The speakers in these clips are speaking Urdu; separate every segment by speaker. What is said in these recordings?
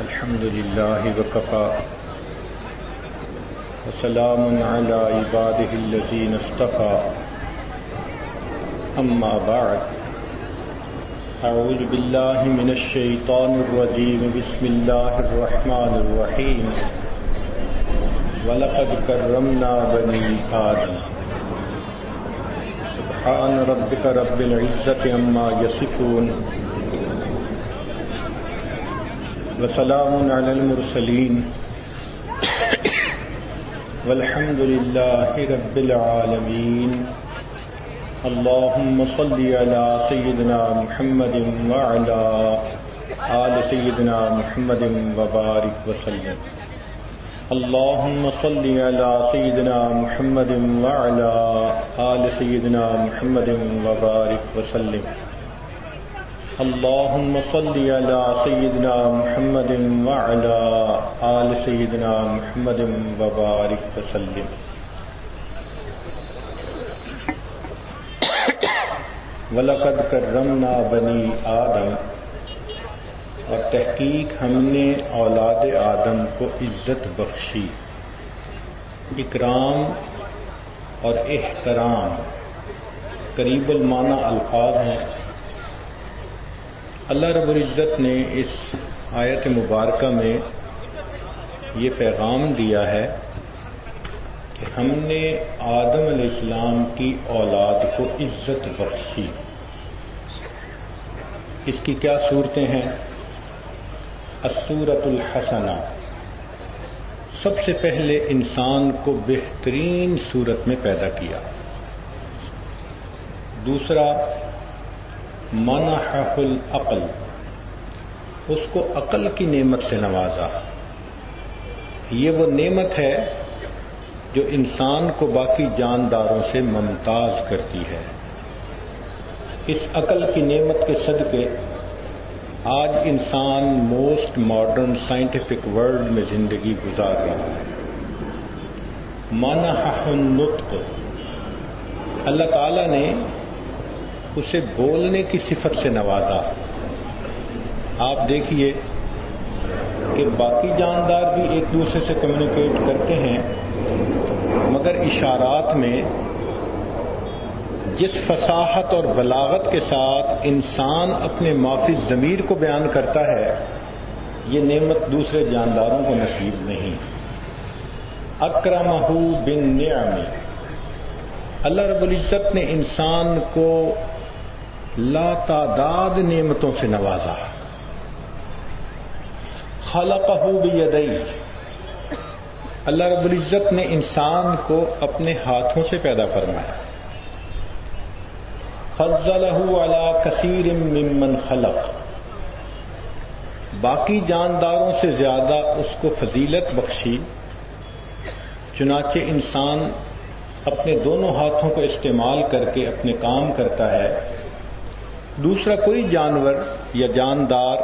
Speaker 1: الحمد لله وكفى. وسلام على عباده الذين اصطفى. أما بعد. أعوذ بالله من الشيطان الرجيم. بسم الله الرحمن الرحيم. ولقد كرمنا بني آدم. سبحان ربك رب العزة عما يصفون. وسلام على المرسلين والحمد لله رب العالمين اللهم صل على سيدنا محمد وعلى آل سيدنا محمد وبارك وسلم. اللهم صل على سيدنا محمد وعلى آل سيدنا محمد وبارك وسلم. اللهم صل على سيدنا محمد وعلى آل سيدنا محمد وبارك وسلم. ولقد کرمنا بنی آدم اور تحقیق ہم نے اولاد آدم کو عزت بخشی، اکرام اور احترام، قریب المعنی الفاظ ہیں۔ اللہ رب العزت نے اس آیت مبارکہ میں یہ پیغام دیا ہے کہ ہم نے آدم علیہ السلام کی اولاد کو عزت بخشی۔ اس کی کیا صورتیں ہیں؟ اسورت الحسنہ۔ سب سے پہلے انسان کو بہترین صورت میں پیدا کیا۔ دوسرا منح العقل اس کو عقل کی نعمت سے نوازا۔ یہ وہ نعمت ہے جو انسان کو باقی جانداروں سے ممتاز کرتی ہے۔ اس عقل کی نعمت کے صدقے آج انسان موسٹ ماڈرن سائنٹیفک ورلڈ میں زندگی گزار رہا ہے۔ مانا نطق۔ اللہ تعالی نے اسے بولنے کی صفت سے نوازا۔ آپ دیکھیے کہ باقی جاندار بھی ایک دوسرے سے کمیونیکیٹ کرتے ہیں، مگر اشارات میں جس فصاحت اور بلاغت کے ساتھ انسان اپنے معافی ضمیر کو بیان کرتا ہے، یہ نعمت دوسرے جانداروں کو نصیب نہیں۔ اکرمہ بن نعمی اللہ رب العزت نے انسان کو لا تعداد نعمتوں سے نوازا۔ خلقہ بیدئی اللہ رب العزت نے انسان کو اپنے ہاتھوں سے پیدا فرمایا۔ فضلہ علی کثیر ممن خلق۔ باقی جانداروں سے زیادہ اس کو فضیلت بخشی۔ چنانچہ انسان اپنے دونوں ہاتھوں کو استعمال کر کے اپنے کام کرتا ہے۔ دوسرا کوئی جانور یا جاندار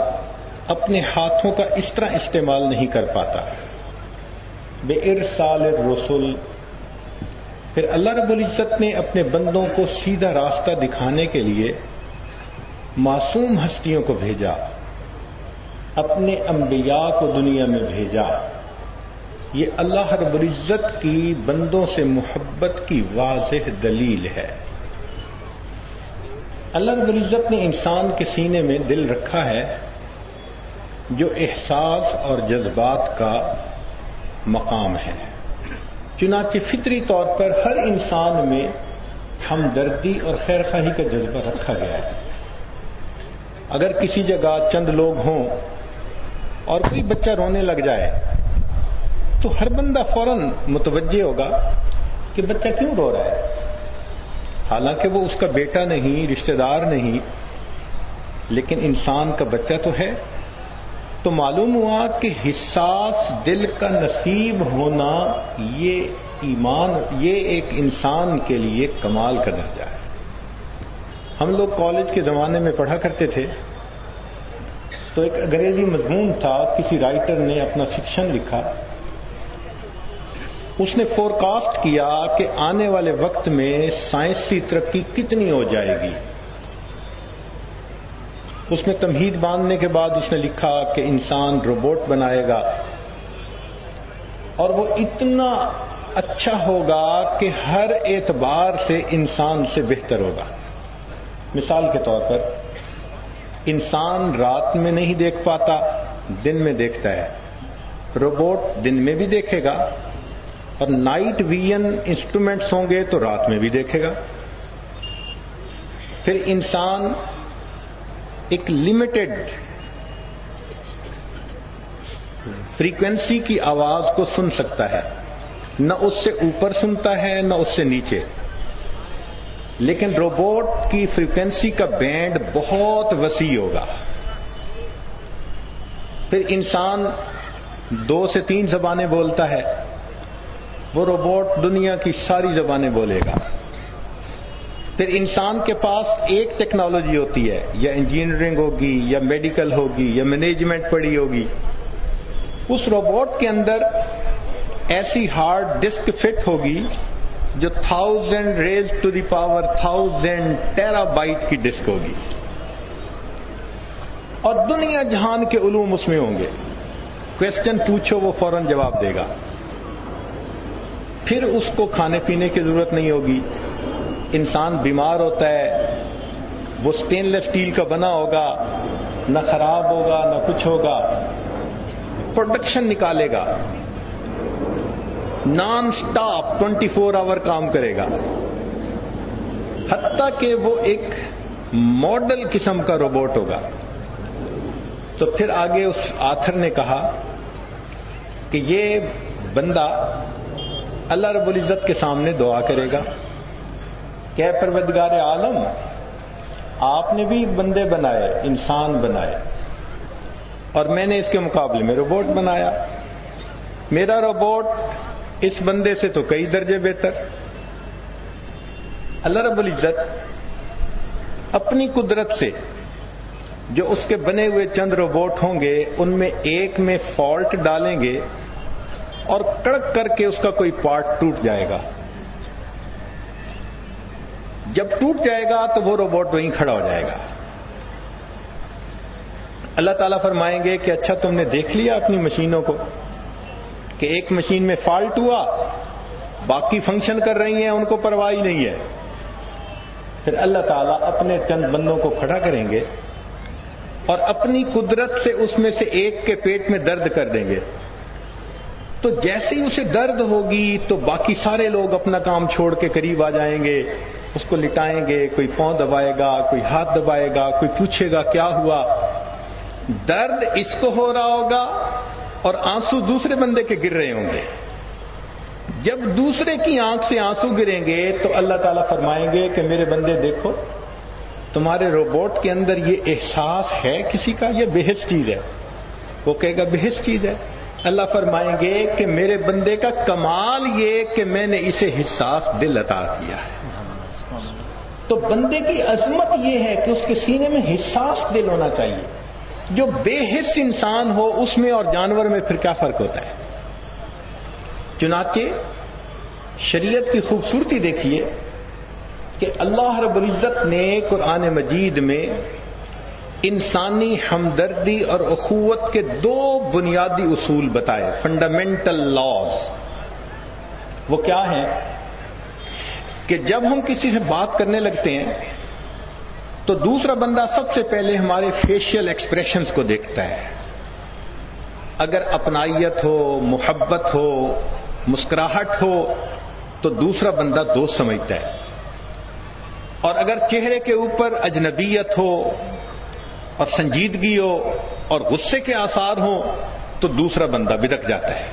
Speaker 1: اپنے ہاتھوں کا اس طرح استعمال نہیں کر پاتا۔ بے ارسال رسول۔ پھر اللہ رب العزت نے اپنے بندوں کو سیدھا راستہ دکھانے کے لیے معصوم ہستیوں کو بھیجا۔ اپنے انبیاء کو دنیا میں بھیجا۔ یہ اللہ رب العزت کی بندوں سے محبت کی واضح دلیل ہے۔ اللہ رب العزت نے انسان کے سینے میں دل رکھا ہے جو احساس اور جذبات کا مقام ہے۔ چنانچہ فطری طور پر ہر انسان میں ہمدردی اور خیر خواہی کا جذبہ رکھا گیا ہے۔ اگر کسی جگہ چند لوگ ہوں اور کوئی بچہ رونے لگ جائے تو ہر بندہ فوراً متوجہ ہوگا کہ بچہ کیوں رو رہا ہے۔ حالانکہ وہ اس کا بیٹا نہیں، رشتہ دار نہیں، لیکن انسان کا بچہ تو ہے۔ تو معلوم ہوا کہ حساس دل کا نصیب ہونا یہ ایمان، یہ ایک انسان کے لیے کمال کا درجہ ہے۔ ہم لوگ کالج کے زمانے میں پڑھا کرتے تھے۔ تو ایک انگریزی مضمون تھا، کسی رائٹر نے اپنا فکشن لکھا۔ اس نے فور کاسٹ کیا کہ آنے والے وقت میں سائنسی ترقی کتنی ہو جائے گی۔ اس میں تمہید باندھنے کے بعد اس نے لکھا کہ انسان روبوٹ بنائے گا۔ اور وہ اتنا اچھا ہوگا کہ ہر اعتبار سے انسان سے بہتر ہوگا۔ مثال کے طور پر، انسان رات میں نہیں دیکھ پاتا، دن میں دیکھتا ہے۔ روبوٹ دن میں بھی دیکھے گا۔ اور نائٹ ویژن انسٹرومنٹس ہوں گے تو رات میں بھی دیکھے گا۔ پھر انسان ایک لمیٹڈ فریکوینسی کی آواز کو سن سکتا ہے۔ نہ اس سے اوپر سنتا ہے، نہ اس سے نیچے۔ لیکن روبوٹ کی فریکوینسی کا بینڈ بہت وسیع ہوگا۔ پھر انسان دو سے تین زبانیں بولتا ہے۔ وہ روبوٹ دنیا کی ساری زبانیں بولے گا۔ پھر انسان کے پاس ایک ٹیکنالوجی ہوتی ہے، یا انجینئرنگ ہوگی، یا میڈیکل ہوگی، یا مینجمنٹ پڑی ہوگی۔ اس روبوٹ کے اندر ایسی ہارڈ ڈسک فٹ ہوگی جو thousand raise to the power thousand terabyte کی ڈسک ہوگی۔ اور دنیا جہان کے علوم اس میں ہوں گے۔ کوشچن پوچھو، وہ فوراً جواب دے گا۔ پھر اس کو کھانے پینے کی ضرورت نہیں ہوگی۔ انسان بیمار ہوتا ہے، وہ سٹین لیس اسٹیل کا بنا ہوگا، نہ خراب ہوگا، نہ کچھ ہوگا۔ پروڈکشن نکالے گا۔ Non stop twenty four hour کام کرے گا۔ حتیٰ کہ وہ ایک ماڈل قسم کا روبوٹ ہوگا۔ تو پھر آگے اس آتھر نے کہا کہ یہ بندہ اللہ رب العزت کے سامنے دعا کرے گا کہ پروردگار عالم، آپ نے بھی بندے بنائے، انسان بنائے، اور میں نے اس کے مقابلے میں روبوٹ بنایا۔ میرا روبوٹ اس بندے سے تو کئی درجے بہتر۔ اللہ رب العزت اپنی قدرت سے جو اس کے بنے ہوئے چند روبوٹ ہوں گے، ان میں ایک میں فالٹ ڈالیں گے۔ اور کڑک کر کے اس کا کوئی پارٹ ٹوٹ جائے گا۔ جب ٹوٹ جائے گا تو وہ روبوٹ وہیں کھڑا ہو جائے گا۔ اللہ تعالیٰ فرمائیں گے کہ اچھا تم نے دیکھ لیا اپنی مشینوں کو کہ ایک مشین میں فالٹ ہوا، باقی فنکشن کر رہی ہیں، ان کو پرواہ نہیں ہے۔ پھر اللہ تعالیٰ اپنے چند بندوں کو کھڑا کریں گے اور اپنی قدرت سے اس میں سے ایک کے پیٹ میں درد کر دیں گے۔ تو جیسے ہی اسے درد ہوگی تو باقی سارے لوگ اپنا کام چھوڑ کے قریب آ جائیں گے، اس کو لٹائیں گے، کوئی پاؤں دبائے گا، کوئی ہاتھ دبائے گا، کوئی پوچھے گا کیا ہوا؟ درد اس کو ہو رہا ہوگا اور آنسو دوسرے بندے کے گر رہے ہوں گے۔ جب دوسرے کی آنکھ سے آنسو گریں گے تو اللہ تعالیٰ فرمائیں گے کہ میرے بندے دیکھو، تمہارے روبوٹ کے اندر یہ احساس ہے کسی کا یہ بحث چیز ہے؟ وہ کہے گا بحث چیز ہے۔ اللہ فرمائیں گے کہ میرے بندے کا کمال یہ کہ میں نے اسے حساس دل عطا کیا ہے۔ تو بندے کی عظمت یہ ہے کہ اس کے سینے میں حساس دل ہونا چاہیے۔ جو بے حص انسان ہو، اس میں اور جانور میں پھر کیا فرق ہوتا ہے؟ چنانچہ شریعت کی خوبصورتی دیکھیے کہ اللہ رب العزت نے قرآن مجید میں انسانی ہمدردی اور اخوت کے دو بنیادی اصول بتائے فنڈامنٹل لاز وہ کیا ہیں؟ کہ جب ہم کسی سے بات کرنے لگتے ہیں، تو دوسرا بندہ سب سے پہلے ہمارے فیشیل ایکسپریشنز کو دیکھتا ہے۔ اگر اپنائیت ہو، محبت ہو، مسکراہٹ ہو، تو دوسرا بندہ دوست سمجھتا ہے۔ اور اگر چہرے کے اوپر اجنبیت ہو اور سنجیدگی ہو اور غصے کے آثار ہوں تو دوسرا بندہ بدک جاتا ہے۔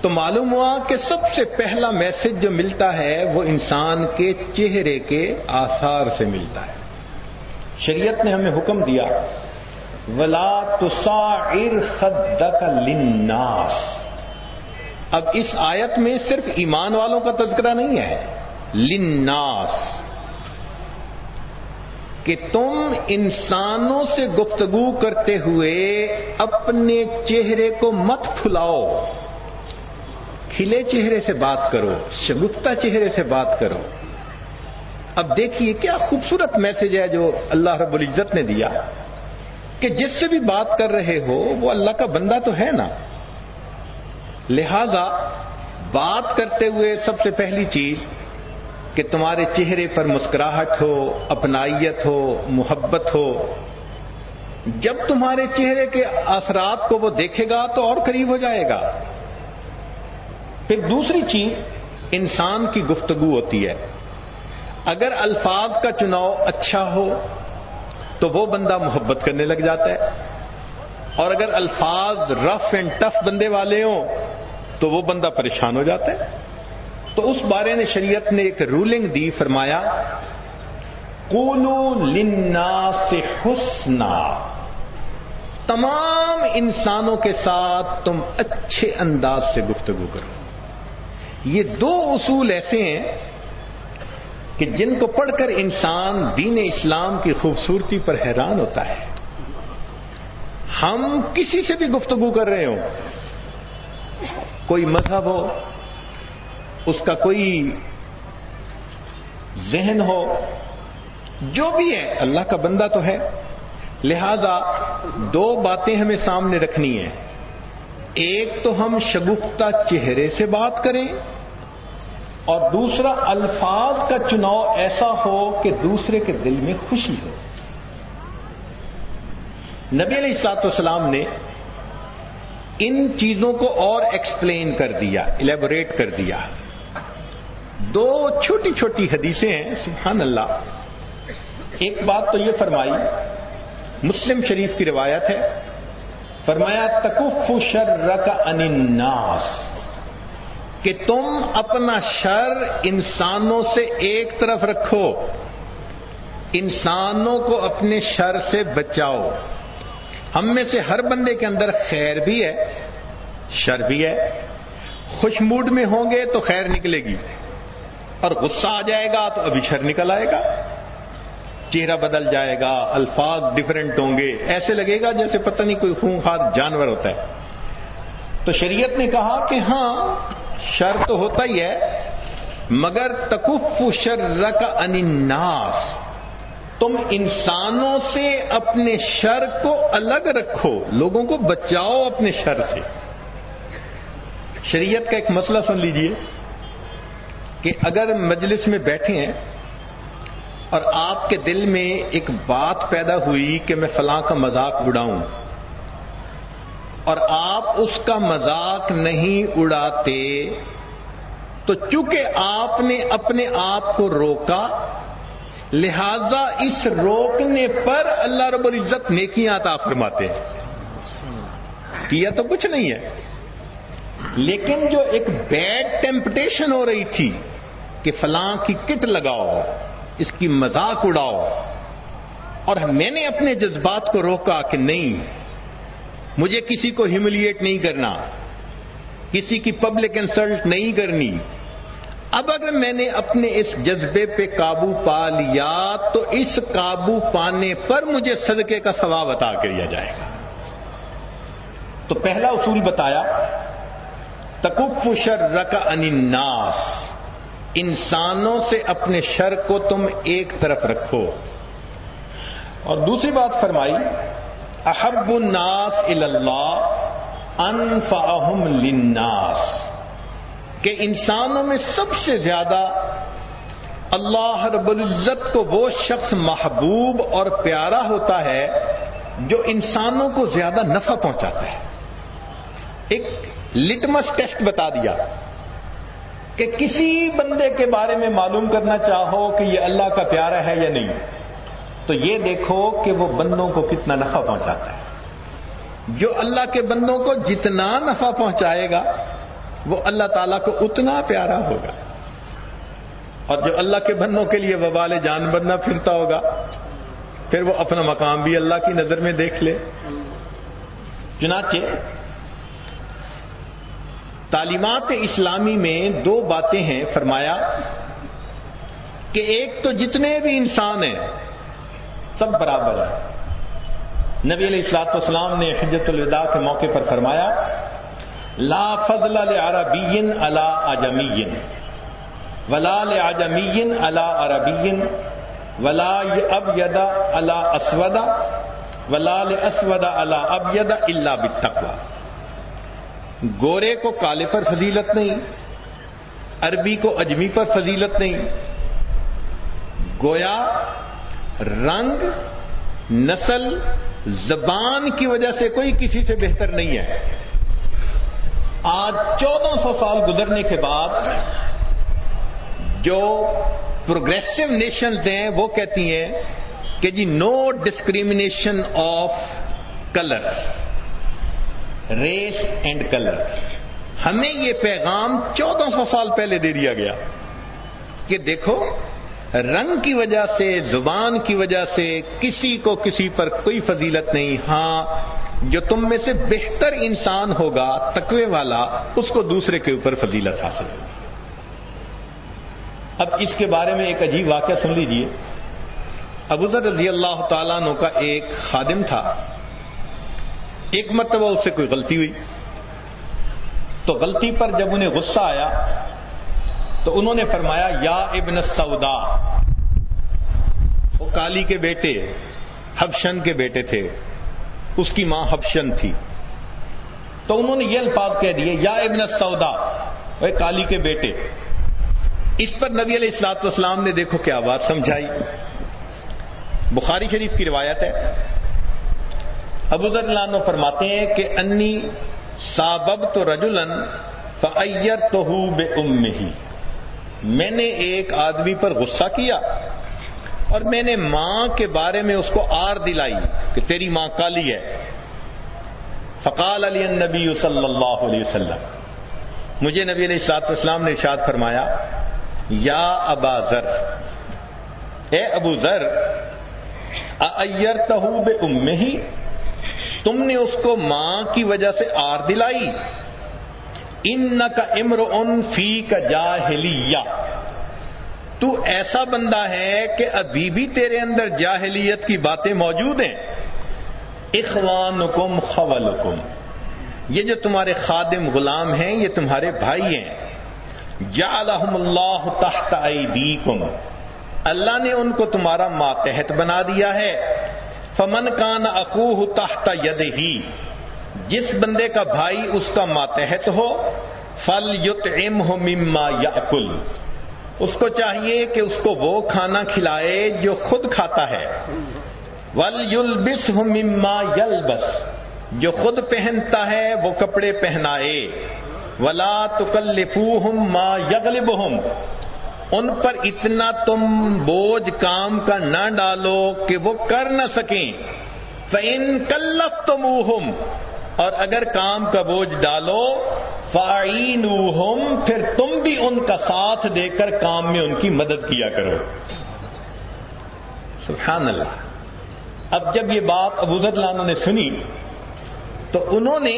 Speaker 1: تو معلوم ہوا کہ سب سے پہلا میسج جو ملتا ہے وہ انسان کے چہرے کے آثار سے ملتا ہے۔ شریعت نے ہمیں حکم دیا، ولا تصاعر خدک للناس۔ اب اس آیت میں صرف ایمان والوں کا تذکرہ نہیں ہے لناس کہ تم انسانوں سے گفتگو کرتے ہوئے اپنے چہرے کو مت پھلاؤ۔ کھلے چہرے سے بات کرو، شگفتہ چہرے سے بات کرو۔ اب دیکھیے کیا خوبصورت میسج ہے جو اللہ رب العزت نے دیا۔ کہ جس سے بھی بات کر رہے ہو، وہ اللہ کا بندہ تو ہے نا۔ لہذا بات کرتے ہوئے سب سے پہلی چیز کہ تمہارے چہرے پر مسکراہٹ ہو، اپنائیت ہو، محبت ہو۔ جب تمہارے چہرے کے اثرات کو وہ دیکھے گا تو اور قریب ہو جائے گا۔ پھر دوسری چیز انسان کی گفتگو ہوتی ہے۔ اگر الفاظ کا چناؤ اچھا ہو تو وہ بندہ محبت کرنے لگ جاتا ہے۔ اور اگر الفاظ رف اینڈ ٹف بندے والے ہوں تو وہ بندہ پریشان ہو جاتا ہے۔ تو اس بارے میں شریعت نے ایک رولنگ دی، فرمایا کولو لنا سے حسنا۔ تمام انسانوں کے ساتھ تم اچھے انداز سے گفتگو کرو۔ یہ دو اصول ایسے ہیں کہ جن کو پڑھ کر انسان دین اسلام کی خوبصورتی پر حیران ہوتا ہے۔ ہم کسی سے بھی گفتگو کر رہے ہوں۔ کوئی مذہب ہو اس کا کوئی ذہن ہو، جو بھی ہے، اللہ کا بندہ تو ہے۔ لہذا دو باتیں ہمیں سامنے رکھنی ہیں۔ ایک تو ہم شگفتہ چہرے سے بات کریں، اور دوسرا الفاظ کا چناؤ ایسا ہو کہ دوسرے کے دل میں خوشی ہو۔ نبی علیہ السلاط والسلام نے ان چیزوں کو اور ایکسپلین کر دیا الیبوریٹ کر دیا۔ دو چھوٹی چھوٹی حدیثیں ہیں، سبحان اللہ۔ ایک بات تو یہ فرمائی، مسلم شریف کی روایت ہے، فرمایا تکف شر کا اناس کہ تم اپنا شر انسانوں سے ایک طرف رکھو، انسانوں کو اپنے شر سے بچاؤ۔ ہم میں سے ہر بندے کے اندر خیر بھی ہے، شر بھی ہے۔ خوش موڈ میں ہوں گے تو خیر نکلے گی۔ اور غصہ آ جائے گا تو ابھی شر نکل آئے گا۔ چہرہ بدل جائے گا، الفاظ ڈفرنٹ ہوں گے۔ ایسے لگے گا جیسے پتہ نہیں کوئی خونخوار جانور ہوتا ہے۔ تو شریعت نے کہا کہ ہاں شر تو ہوتا ہی ہے، مگر تکف شر کا اناس تم انسانوں سے اپنے شر کو الگ رکھو، لوگوں کو بچاؤ اپنے شر سے۔ شریعت کا ایک مسئلہ سن لیجیے۔ کہ اگر مجلس میں بیٹھے ہیں اور آپ کے دل میں ایک بات پیدا ہوئی کہ میں فلاں کا مذاق اڑاؤں اور آپ اس کا مذاق نہیں اڑاتے، تو چونکہ آپ نے اپنے آپ کو روکا، لہذا اس روکنے پر اللہ رب العزت نیکیاں عطا فرماتے ہیں۔ کیا تو کچھ نہیں ہے۔ لیکن جو ایک بیڈ ٹیمپٹیشن ہو رہی تھی کہ فلاں کی کٹ لگاؤ، اس کی مذاق اڑاؤ۔ اور میں نے اپنے جذبات کو روکا کہ نہیں، مجھے کسی کو ہیملیٹ نہیں کرنا، کسی کی پبلک انسلٹ نہیں کرنی۔ اب اگر میں نے اپنے اس جذبے پہ قابو پا لیا، تو اس قابو پانے پر مجھے صدقے کا ثواب عطا کیا جائے گا۔ تو پہلا اصول بتایا تکف شر رکا اناس انسانوں سے اپنے شر کو تم ایک طرف رکھو۔ اور دوسری بات فرمائی، احب الناس اللہ، انفعہم للناس۔ کہ انسانوں میں سب سے زیادہ اللہ رب العزت کو وہ شخص محبوب اور پیارا ہوتا ہے جو انسانوں کو زیادہ نفع پہنچاتا ہے۔ ایک لٹمس ٹیسٹ بتا دیا۔ کہ کسی بندے کے بارے میں معلوم کرنا چاہو کہ یہ اللہ کا پیارا ہے یا نہیں، تو یہ دیکھو کہ وہ بندوں کو کتنا نفع پہنچاتا ہے۔ جو اللہ کے بندوں کو جتنا نفع پہنچائے گا، وہ اللہ تعالیٰ کو اتنا پیارا ہوگا۔ اور جو اللہ کے بندوں کے لیے وبال جان بننا پھرتا ہوگا، پھر وہ اپنا مقام بھی اللہ کی نظر میں دیکھ لے۔ چنانچہ تعلیمات اسلامی میں دو باتیں ہیں، فرمایا کہ ایک تو جتنے بھی انسان ہیں، سب برابر ہیں۔ نبی علیہ السلاط والسلام نے حجت الوداع کے موقع پر فرمایا، لا فضل عربی اللہ اجمی ولال آجمین اللہ عربین ولا اب یدا اللہ اسودا ولال اسودا اللہ اب یدا اللہ بتقوا گورے کو کالے پر فضیلت نہیں، عربی کو اجمی پر فضیلت نہیں۔ گویا رنگ، نسل، زبان کی وجہ سے کوئی کسی سے بہتر نہیں ہے۔ آج چودہ سو سال گزرنے کے بعد جو پروگریسو نیشنز ہیں، وہ کہتی ہیں کہ جی no discrimination of colour race and colour. ہمیں یہ پیغام چودہ سو سال پہلے دے دیا گیا کہ دیکھو، رنگ کی وجہ سے، زبان کی وجہ سے کسی کو کسی پر کوئی فضیلت نہیں۔ ہاں جو تم میں سے بہتر انسان ہوگا، تقوی والا، اس کو دوسرے کے اوپر فضیلت حاصل ہوگی۔ اب اس کے بارے میں ایک عجیب واقعہ سن لیجیے۔ ابوذر رضی اللہ تعالیٰ عنہ کا ایک خادم تھا۔ ایک مرتبہ اس سے کوئی غلطی ہوئی۔ تو غلطی پر جب انہیں غصہ آیا، تو انہوں نے فرمایا، یا ابن سودا وہ کالی کے بیٹے، حبشن کے بیٹے تھے۔ اس کی ماں حبشن تھی۔ تو انہوں نے یہ الفاظ کہہ دیے، یا ابن سودا وہ کالی کے بیٹے۔ اس پر نبی علیہ السلاط والسلام نے دیکھو کیا بات سمجھائی۔ بخاری شریف کی روایت ہے ابو ذر فرماتے ہیں کہ انی سابب تو رجولن فیر تو بے ام ہی میں نے ایک آدمی پر غصہ کیا اور میں نے ماں کے بارے میں اس کو آر دلائی کہ تیری ماں کالی ہے۔ فقال علی نبی صلی اللہ علیہ وسلم۔ مجھے نبی علیہ السلاط اسلام نے ارشاد فرمایا، یا ابا ذر، اے ابو ذر ائر تہو بے ام ہی تم نے اس کو ماں کی وجہ سے آر دلائی۔ ان کا امر ان فی کا جاہلیہ تو ایسا بندہ ہے کہ ابھی بھی تیرے اندر جاہلیت کی باتیں موجود ہیں۔ اخوانکم خولکم یہ جو تمہارے خادم غلام ہیں، یہ تمہارے بھائی ہیں۔ جعلہم اللہ تحت ایدیکم اللہ نے ان کو تمہارا ماتحت بنا دیا ہے۔ فمن کان اخوہ تحت ید ہی جس بندے کا بھائی اس کا ماتحت ہو فل یت ام ہو مما یا اس کو چاہیے کہ اس کو وہ کھانا کھلائے جو خود کھاتا ہے۔ ول یل بس ہو مما یل بس جو خود پہنتا ہے وہ کپڑے پہنائے۔ ولا تکلفو ہم ما یغلب ان پر اتنا تم بوجھ کام کا نہ ڈالو کہ وہ کر نہ سکیں۔ فَإِن كَلَّفْتُمُوهُمْ، اور اگر کام کا بوجھ ڈالو فائن پھر تم بھی ان کا ساتھ دے کر کام میں ان کی مدد کیا کرو۔ سبحان اللہ اب جب یہ بات ابو لانو نے سنی، تو انہوں نے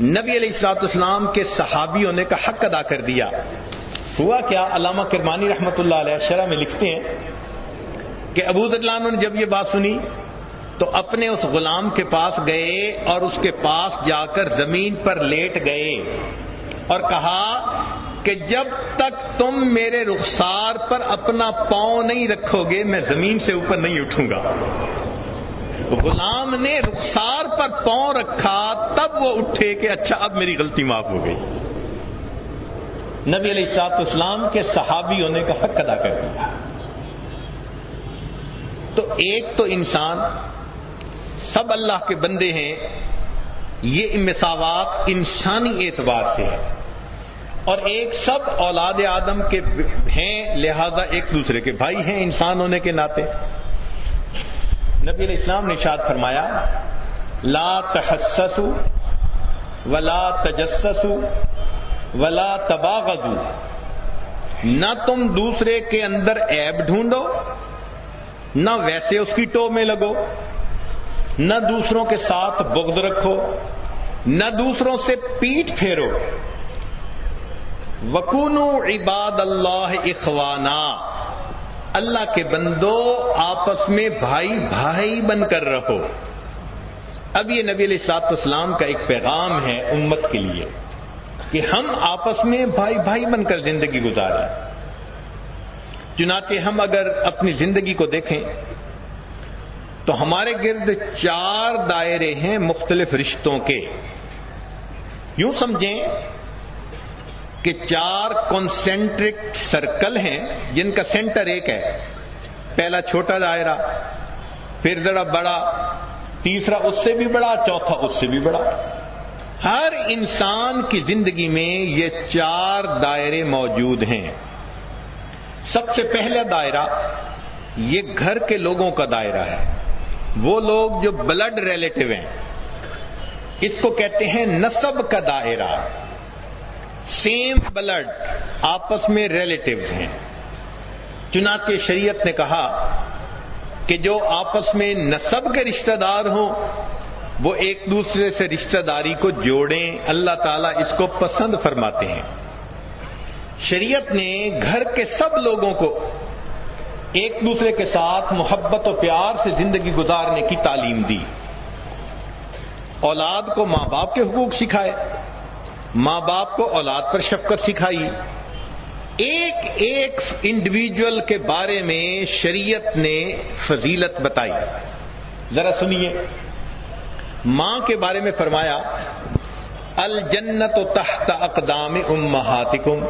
Speaker 1: نبی علیہ السلاط اسلام کے صحابی ہونے کا حق ادا کر دیا۔ ہوا کیا؟ علامہ کرمانی رحمت اللہ علیہ شرح میں لکھتے ہیں کہ ابو لانو نے جب یہ بات سنی تو اپنے اس غلام کے پاس گئے اور اس کے پاس جا کر زمین پر لیٹ گئے اور کہا کہ جب تک تم میرے رخسار پر اپنا پاؤں نہیں رکھو گے، میں زمین سے اوپر نہیں اٹھوں گا۔ غلام نے رخسار پر پاؤں رکھا، تب وہ اٹھے کہ اچھا اب میری غلطی معاف ہو گئی۔ نبی علیہ سات اسلام کے صحابی ہونے کا حق ادا کر دیا تو ایک تو انسان، سب اللہ کے بندے ہیں، یہ مساوات انسانی اعتبار سے ہے۔ اور ایک سب اولاد آدم کے ہیں، لہذا ایک دوسرے کے بھائی ہیں، انسان ہونے کے ناطے۔ نبی علیہ السلام نے شاد فرمایا، لا تحسسو ولا تجسسو ولا تباغضو۔ نہ تم دوسرے کے اندر عیب ڈھونڈو، نہ ویسے اس کی ٹو میں لگو۔ نہ دوسروں کے ساتھ بغض رکھو، نہ دوسروں سے پیٹ پھیرو۔ وکون عباد اللہ اخوانا اللہ کے بندو، آپس میں بھائی بھائی بن کر رہو۔ اب یہ نبی علیہ سات اسلام کا ایک پیغام ہے امت کے لیے۔ کہ ہم آپس میں بھائی بھائی بن کر زندگی گزاریں چنانچہ ہم اگر اپنی زندگی کو دیکھیں تو ہمارے گرد چار دائرے ہیں مختلف رشتوں کے۔ یوں سمجھیں کہ چار کانسینٹرک سرکل ہیں، جن کا سینٹر ایک ہے۔ پہلا چھوٹا دائرہ، پھر ذرا بڑا، تیسرا اس سے بھی بڑا، چوتھا اس سے بھی بڑا۔ ہر انسان کی زندگی میں یہ چار دائرے موجود ہیں۔ سب سے پہلا دائرہ یہ گھر کے لوگوں کا دائرہ ہے۔ وہ لوگ جو بلڈ ریلیٹو ہیں۔ اس کو کہتے ہیں نصب کا دائرہ۔ سیم بلڈ آپس میں ریلیٹو ہیں۔ چنانچہ شریعت نے کہا کہ جو آپس میں نصب کے رشتہ دار ہوں وہ ایک دوسرے سے رشتہ داری کو جوڑیں، اللہ تعالیٰ اس کو پسند فرماتے ہیں۔ شریعت نے گھر کے سب لوگوں کو ایک دوسرے کے ساتھ محبت و پیار سے زندگی گزارنے کی تعلیم دی۔ اولاد کو ماں باپ کے حقوق سکھائے، ماں باپ کو اولاد پر شفقت سکھائی۔ ایک ایک انڈیویجل کے بارے میں شریعت نے فضیلت بتائی۔ ذرا سنیے۔ ماں کے بارے میں فرمایا الجنت و تحت اقدام امہاتکم۔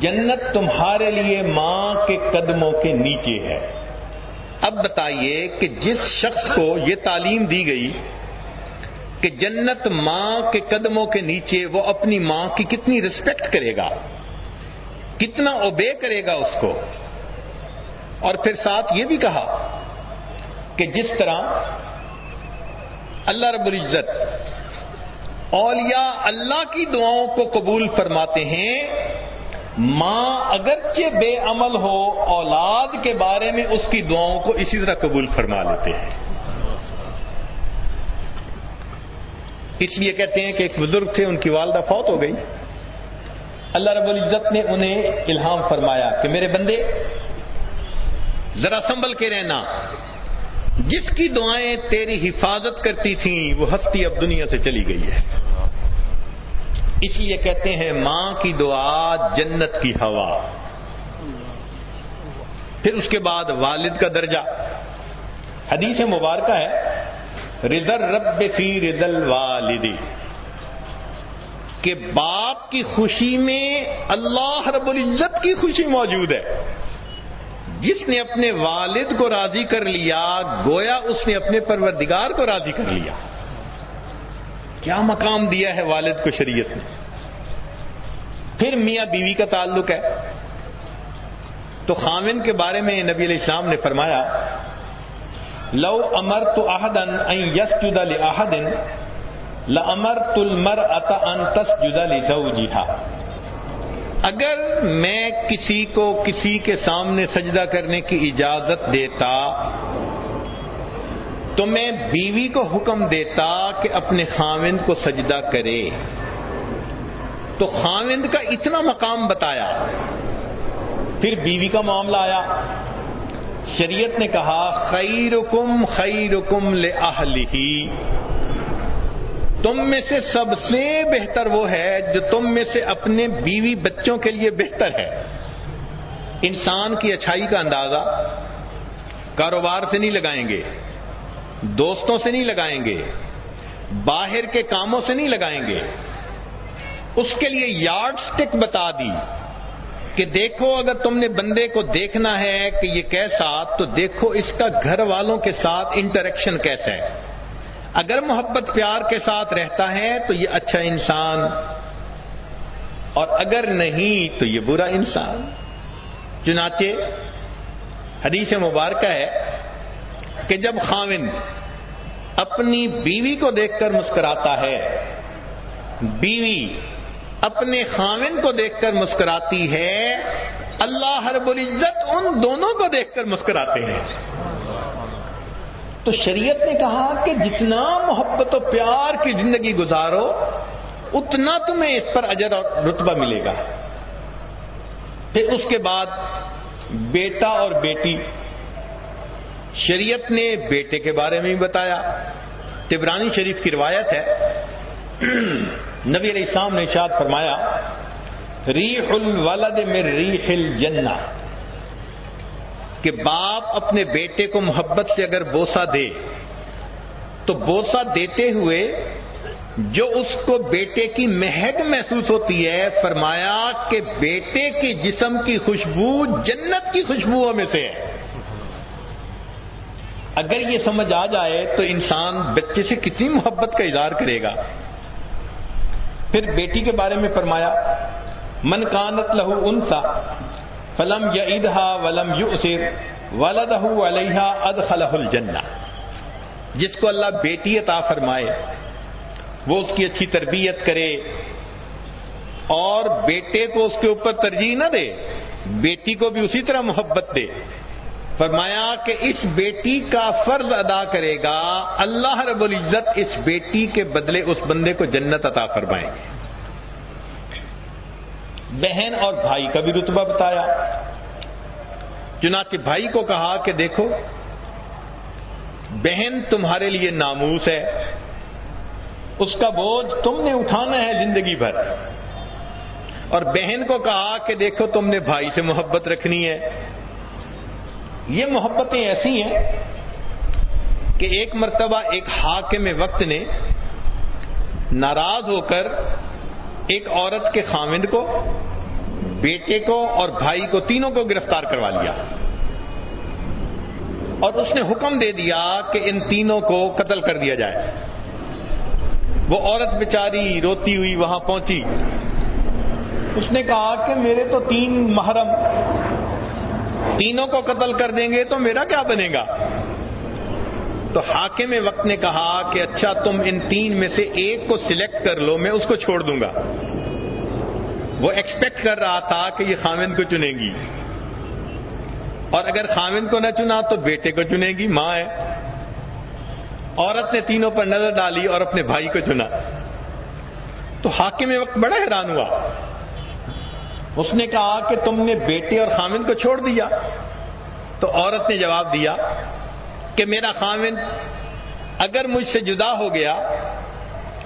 Speaker 1: جنت تمہارے لیے ماں کے قدموں کے نیچے ہے۔ اب بتائیے کہ جس شخص کو یہ تعلیم دی گئی کہ جنت ماں کے قدموں کے نیچے وہ اپنی ماں کی کتنی رسپیکٹ کرے گا، کتنا اوبے کرے گا اس کو۔ اور پھر ساتھ یہ بھی کہا کہ جس طرح اللہ رب العزت اولیاء اللہ کی دعاؤں کو قبول فرماتے ہیں ماں اگرچہ بے عمل ہو، اولاد کے بارے میں اس کی دعاؤں کو اسی طرح قبول فرما لیتے ہیں۔ اس لیے کہتے ہیں کہ ایک بزرگ تھے، ان کی والدہ فوت ہو گئی۔ اللہ رب العزت نے انہیں الہام فرمایا کہ میرے بندے، ذرا سنبھل کے رہنا۔ جس کی دعائیں تیری حفاظت کرتی تھیں، وہ ہستی اب دنیا سے چلی گئی ہے۔ اس لیے کہتے ہیں، ماں کی دعا جنت کی ہوا۔ پھر اس کے بعد والد کا درجہ۔ حدیث مبارکہ ہے رضر رب فی رضل والدی کہ باپ کی خوشی میں اللہ رب العزت کی خوشی موجود ہے۔ جس نے اپنے والد کو راضی کر لیا، گویا اس نے اپنے پروردگار کو راضی کر لیا۔ کیا مقام دیا ہے والد کو شریعت نے؟ پھر میاں بیوی کا تعلق ہے۔ تو خامن کے بارے میں نبی علیہ السلام نے فرمایا، لو امر تو آہدن یس جدا لہدن لمر تل مر اتا انتس جدا لی اگر میں کسی کو کسی کے سامنے سجدہ کرنے کی اجازت دیتا تو میں بیوی کو حکم دیتا کہ اپنے خامند کو سجدہ کرے۔ تو خامند کا اتنا مقام بتایا۔ پھر بیوی کا معاملہ آیا۔ شریعت نے کہا، خیرکم خیرکم لأہلہی۔ تم میں سے سب سے بہتر وہ ہے جو تم میں سے اپنے بیوی بچوں کے لیے بہتر ہے۔ انسان کی اچھائی کا اندازہ کاروبار سے نہیں لگائیں گے، دوستوں سے نہیں لگائیں گے، باہر کے کاموں سے نہیں لگائیں گے۔ اس کے لیے یارڈ سٹک بتا دی کہ دیکھو اگر تم نے بندے کو دیکھنا ہے کہ یہ کیسا، تو دیکھو اس کا گھر والوں کے ساتھ انٹریکشن کیسا ہے۔ اگر محبت پیار کے ساتھ رہتا ہے تو یہ اچھا انسان، اور اگر نہیں تو یہ برا انسان۔ چنانچہ حدیث مبارکہ ہے کہ جب خاوند اپنی بیوی کو دیکھ کر مسکراتا ہے، بیوی اپنے خامن کو دیکھ کر مسکراتی ہے، اللہ رب العزت ان دونوں کو دیکھ کر مسکراتے ہیں۔ تو شریعت نے کہا کہ جتنا محبت و پیار کی زندگی گزارو، اتنا تمہیں اس پر اجر اور رتبہ ملے گا۔ پھر اس کے بعد بیٹا اور بیٹی۔ شریعت نے بیٹے کے بارے میں بھی بتایا۔ تبرانی شریف کی روایت ہے۔ نبی علیہ السلام نے اشاد فرمایا، ریح الولد میں ریح الجنہ کہ باپ اپنے بیٹے کو محبت سے اگر بوسا دے، تو بوسا دیتے ہوئے جو اس کو بیٹے کی مہک محسوس ہوتی ہے، فرمایا کہ بیٹے کے جسم کی خوشبو جنت کی خوشبوؤں میں سے ہے۔ اگر یہ سمجھ آ جائے تو انسان بچے سے کتنی محبت کا اظہار کرے گا۔ پھر بیٹی کے بارے میں فرمایا، من کانت لہو انسا فلم یا ولم یو ولدہ علیہ اد خلح الجنہ۔ جس کو اللہ بیٹی عطا فرمائے، وہ اس کی اچھی تربیت کرے اور بیٹے کو اس کے اوپر ترجیح نہ دے، بیٹی کو بھی اسی طرح محبت دے۔ فرمایا کہ اس بیٹی کا فرض ادا کرے گا، اللہ رب العزت اس بیٹی کے بدلے اس بندے کو جنت عطا فرمائیں گے بہن اور بھائی کا بھی رتبہ بتایا۔ چنانچہ بھائی کو کہا کہ دیکھو، بہن تمہارے لیے ناموس ہے۔ اس کا بوجھ تم نے اٹھانا ہے زندگی بھر۔ اور بہن کو کہا کہ دیکھو، تم نے بھائی سے محبت رکھنی ہے۔ یہ محبتیں ایسی ہیں کہ ایک مرتبہ ایک حاکم وقت نے ناراض ہو کر ایک عورت کے خامند کو، بیٹے کو اور بھائی کو تینوں کو گرفتار کروا لیا۔ اور اس نے حکم دے دیا کہ ان تینوں کو قتل کر دیا جائے۔ وہ عورت بیچاری روتی ہوئی وہاں پہنچی۔ اس نے کہا کہ میرے تو تین محرم، تینوں کو قتل کر دیں گے تو میرا کیا بنے گا؟ تو حاکم وقت نے کہا کہ اچھا تم ان تین میں سے ایک کو سلیکٹ کر لو، میں اس کو چھوڑ دوں گا۔ وہ ایکسپیکٹ کر رہا تھا کہ یہ خامن کو چنے گی۔ اور اگر خامن کو نہ چنا تو بیٹے کو چنے گی، ماں ہے۔ عورت نے تینوں پر نظر ڈالی اور اپنے بھائی کو چنا۔ تو حاکم وقت بڑا حیران ہوا۔ اس نے کہا کہ تم نے بیٹے اور خامن کو چھوڑ دیا۔ تو عورت نے جواب دیا کہ میرا خامن اگر مجھ سے جدا ہو گیا،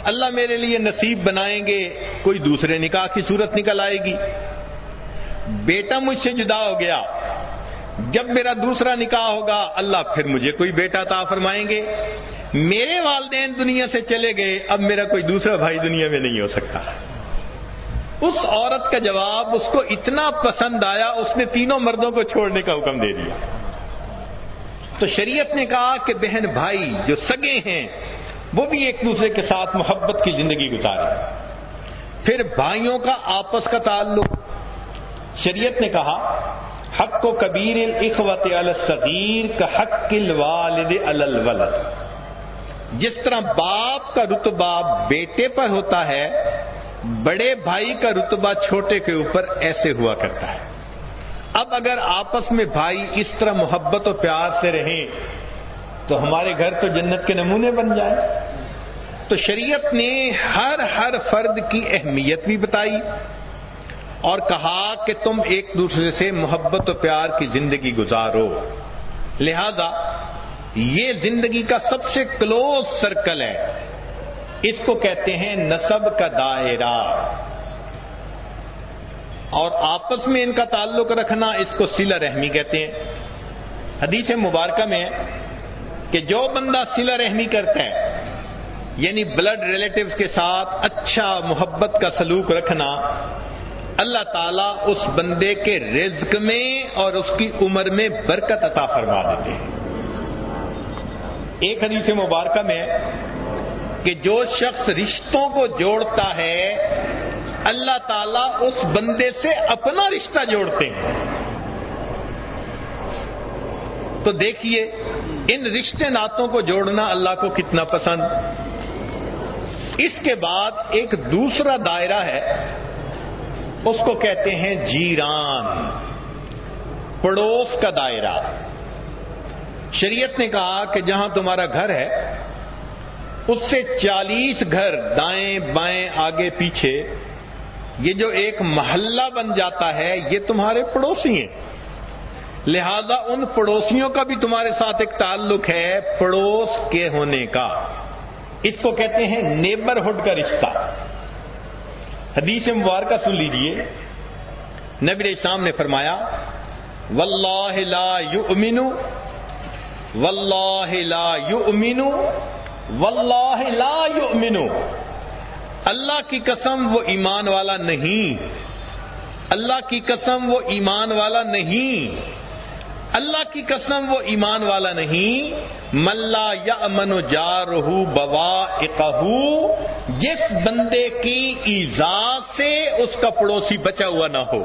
Speaker 1: اللہ میرے لیے نصیب بنائیں گے، کوئی دوسرے نکاح کی صورت نکل آئے گی۔ بیٹا مجھ سے جدا ہو گیا، جب میرا دوسرا نکاح ہوگا، اللہ پھر مجھے کوئی بیٹا تا فرمائیں گے۔ میرے والدین دنیا سے چلے گئے، اب میرا کوئی دوسرا بھائی دنیا میں نہیں ہو سکتا۔ اس عورت کا جواب، اس کو اتنا پسند آیا، اس نے تینوں مردوں کو چھوڑنے کا حکم دے دیا۔ تو شریعت نے کہا کہ بہن بھائی جو سگے ہیں، وہ بھی ایک دوسرے کے ساتھ محبت کی زندگی گزارے۔ پھر بھائیوں کا آپس کا تعلق۔ شریعت نے کہا، حق کو کبیر الخوت الصغیر کا حق الوالد الولد۔ جس طرح باپ کا رتبہ بیٹے پر ہوتا ہے، بڑے بھائی کا رتبہ چھوٹے کے اوپر ایسے ہوا کرتا ہے۔ اب اگر آپس میں بھائی اس طرح محبت و پیار سے رہیں، تو ہمارے گھر تو جنت کے نمونے بن جائے تو شریعت نے ہر ہر فرد کی اہمیت بھی بتائی اور کہا کہ تم ایک دوسرے سے محبت و پیار کی زندگی گزارو۔ لہذا یہ زندگی کا سب سے کلوز سرکل ہے۔ اس کو کہتے ہیں نصب کا دائرہ۔ اور آپس میں ان کا تعلق رکھنا اس کو سلا رحمی کہتے ہیں۔ حدیث مبارکہ میں کہ جو بندہ سلا رحمی کرتا ہے یعنی بلڈ ریلیٹوز کے ساتھ اچھا محبت کا سلوک رکھنا، اللہ تعالیٰ اس بندے کے رزق میں اور اس کی عمر میں برکت عطا فرما دیتے ہیں۔ ایک حدیث مبارکہ میں کہ جو شخص رشتوں کو جوڑتا ہے اللہ تعالیٰ اس بندے سے اپنا رشتہ جوڑتے ہیں۔ تو دیکھیے، ان رشتے ناتوں کو جوڑنا اللہ کو کتنا پسند۔ اس کے بعد ایک دوسرا دائرہ ہے، اس کو کہتے ہیں جیران۔ پڑوس کا دائرہ۔ شریعت نے کہا کہ جہاں تمہارا گھر ہے، اس سے چالیس گھر دائیں بائیں آگے پیچھے یہ جو ایک محلہ بن جاتا ہے، یہ تمہارے پڑوسی ہیں۔ لہذا ان پڑوسیوں کا بھی تمہارے ساتھ ایک تعلق ہے پڑوس کے ہونے کا۔ اس کو کہتے ہیں نیبرہڈ کا رشتہ۔ حدیث مبارکہ سن لیجیے نبی اسلام نے فرمایا، واللہ لا یؤمن واللہ لا یؤمن واللہ لا یؤمن اللہ کی قسم وہ ایمان والا نہیں اللہ کی قسم وہ ایمان والا نہیں اللہ کی قسم وہ ایمان والا نہیں ملا یا امن و جا رہو بوا جس بندے کی ایزا سے اس کا پڑوسی بچا ہوا نہ ہو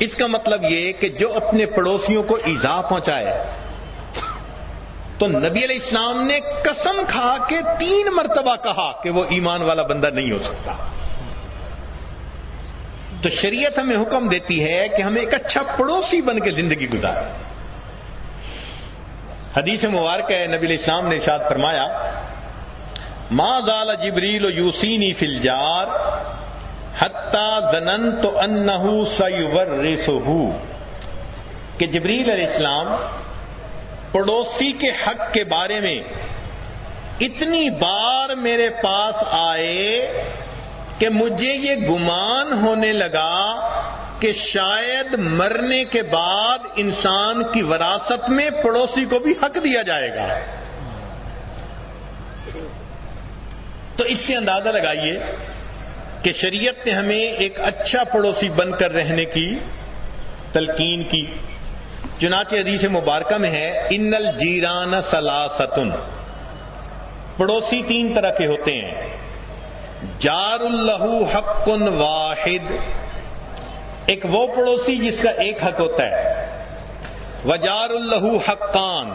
Speaker 1: اس کا مطلب یہ کہ جو اپنے پڑوسیوں کو ایزا پہنچائے تو نبی علیہ السلام نے قسم کھا کے تین مرتبہ کہا کہ وہ ایمان والا بندہ نہیں ہو سکتا۔ تو شریعت ہمیں حکم دیتی ہے کہ ہمیں ایک اچھا پڑوسی بن کے زندگی گزارے حدیث مبارک ہے، نبی علیہ السلام نے ارشاد فرمایا، ما زال جبریل یوسینی فل جار حتہ زنن تو انہو سیور کہ جبریل علیہ السلام پڑوسی کے حق کے بارے میں اتنی بار میرے پاس آئے کہ مجھے یہ گمان ہونے لگا کہ شاید مرنے کے بعد انسان کی وراثت میں پڑوسی کو بھی حق دیا جائے گا۔ تو اس سے اندازہ لگائیے کہ شریعت نے ہمیں ایک اچھا پڑوسی بن کر رہنے کی، تلقین کی۔ چنانچہ حدیث مبارکہ میں ہے، ان الجیران سلاستن پڑوسی تین طرح کے ہوتے ہیں۔ جار اللہ حق واحد۔ ایک وہ پڑوسی جس کا ایک حق ہوتا ہے۔ وجار اللہ حقان۔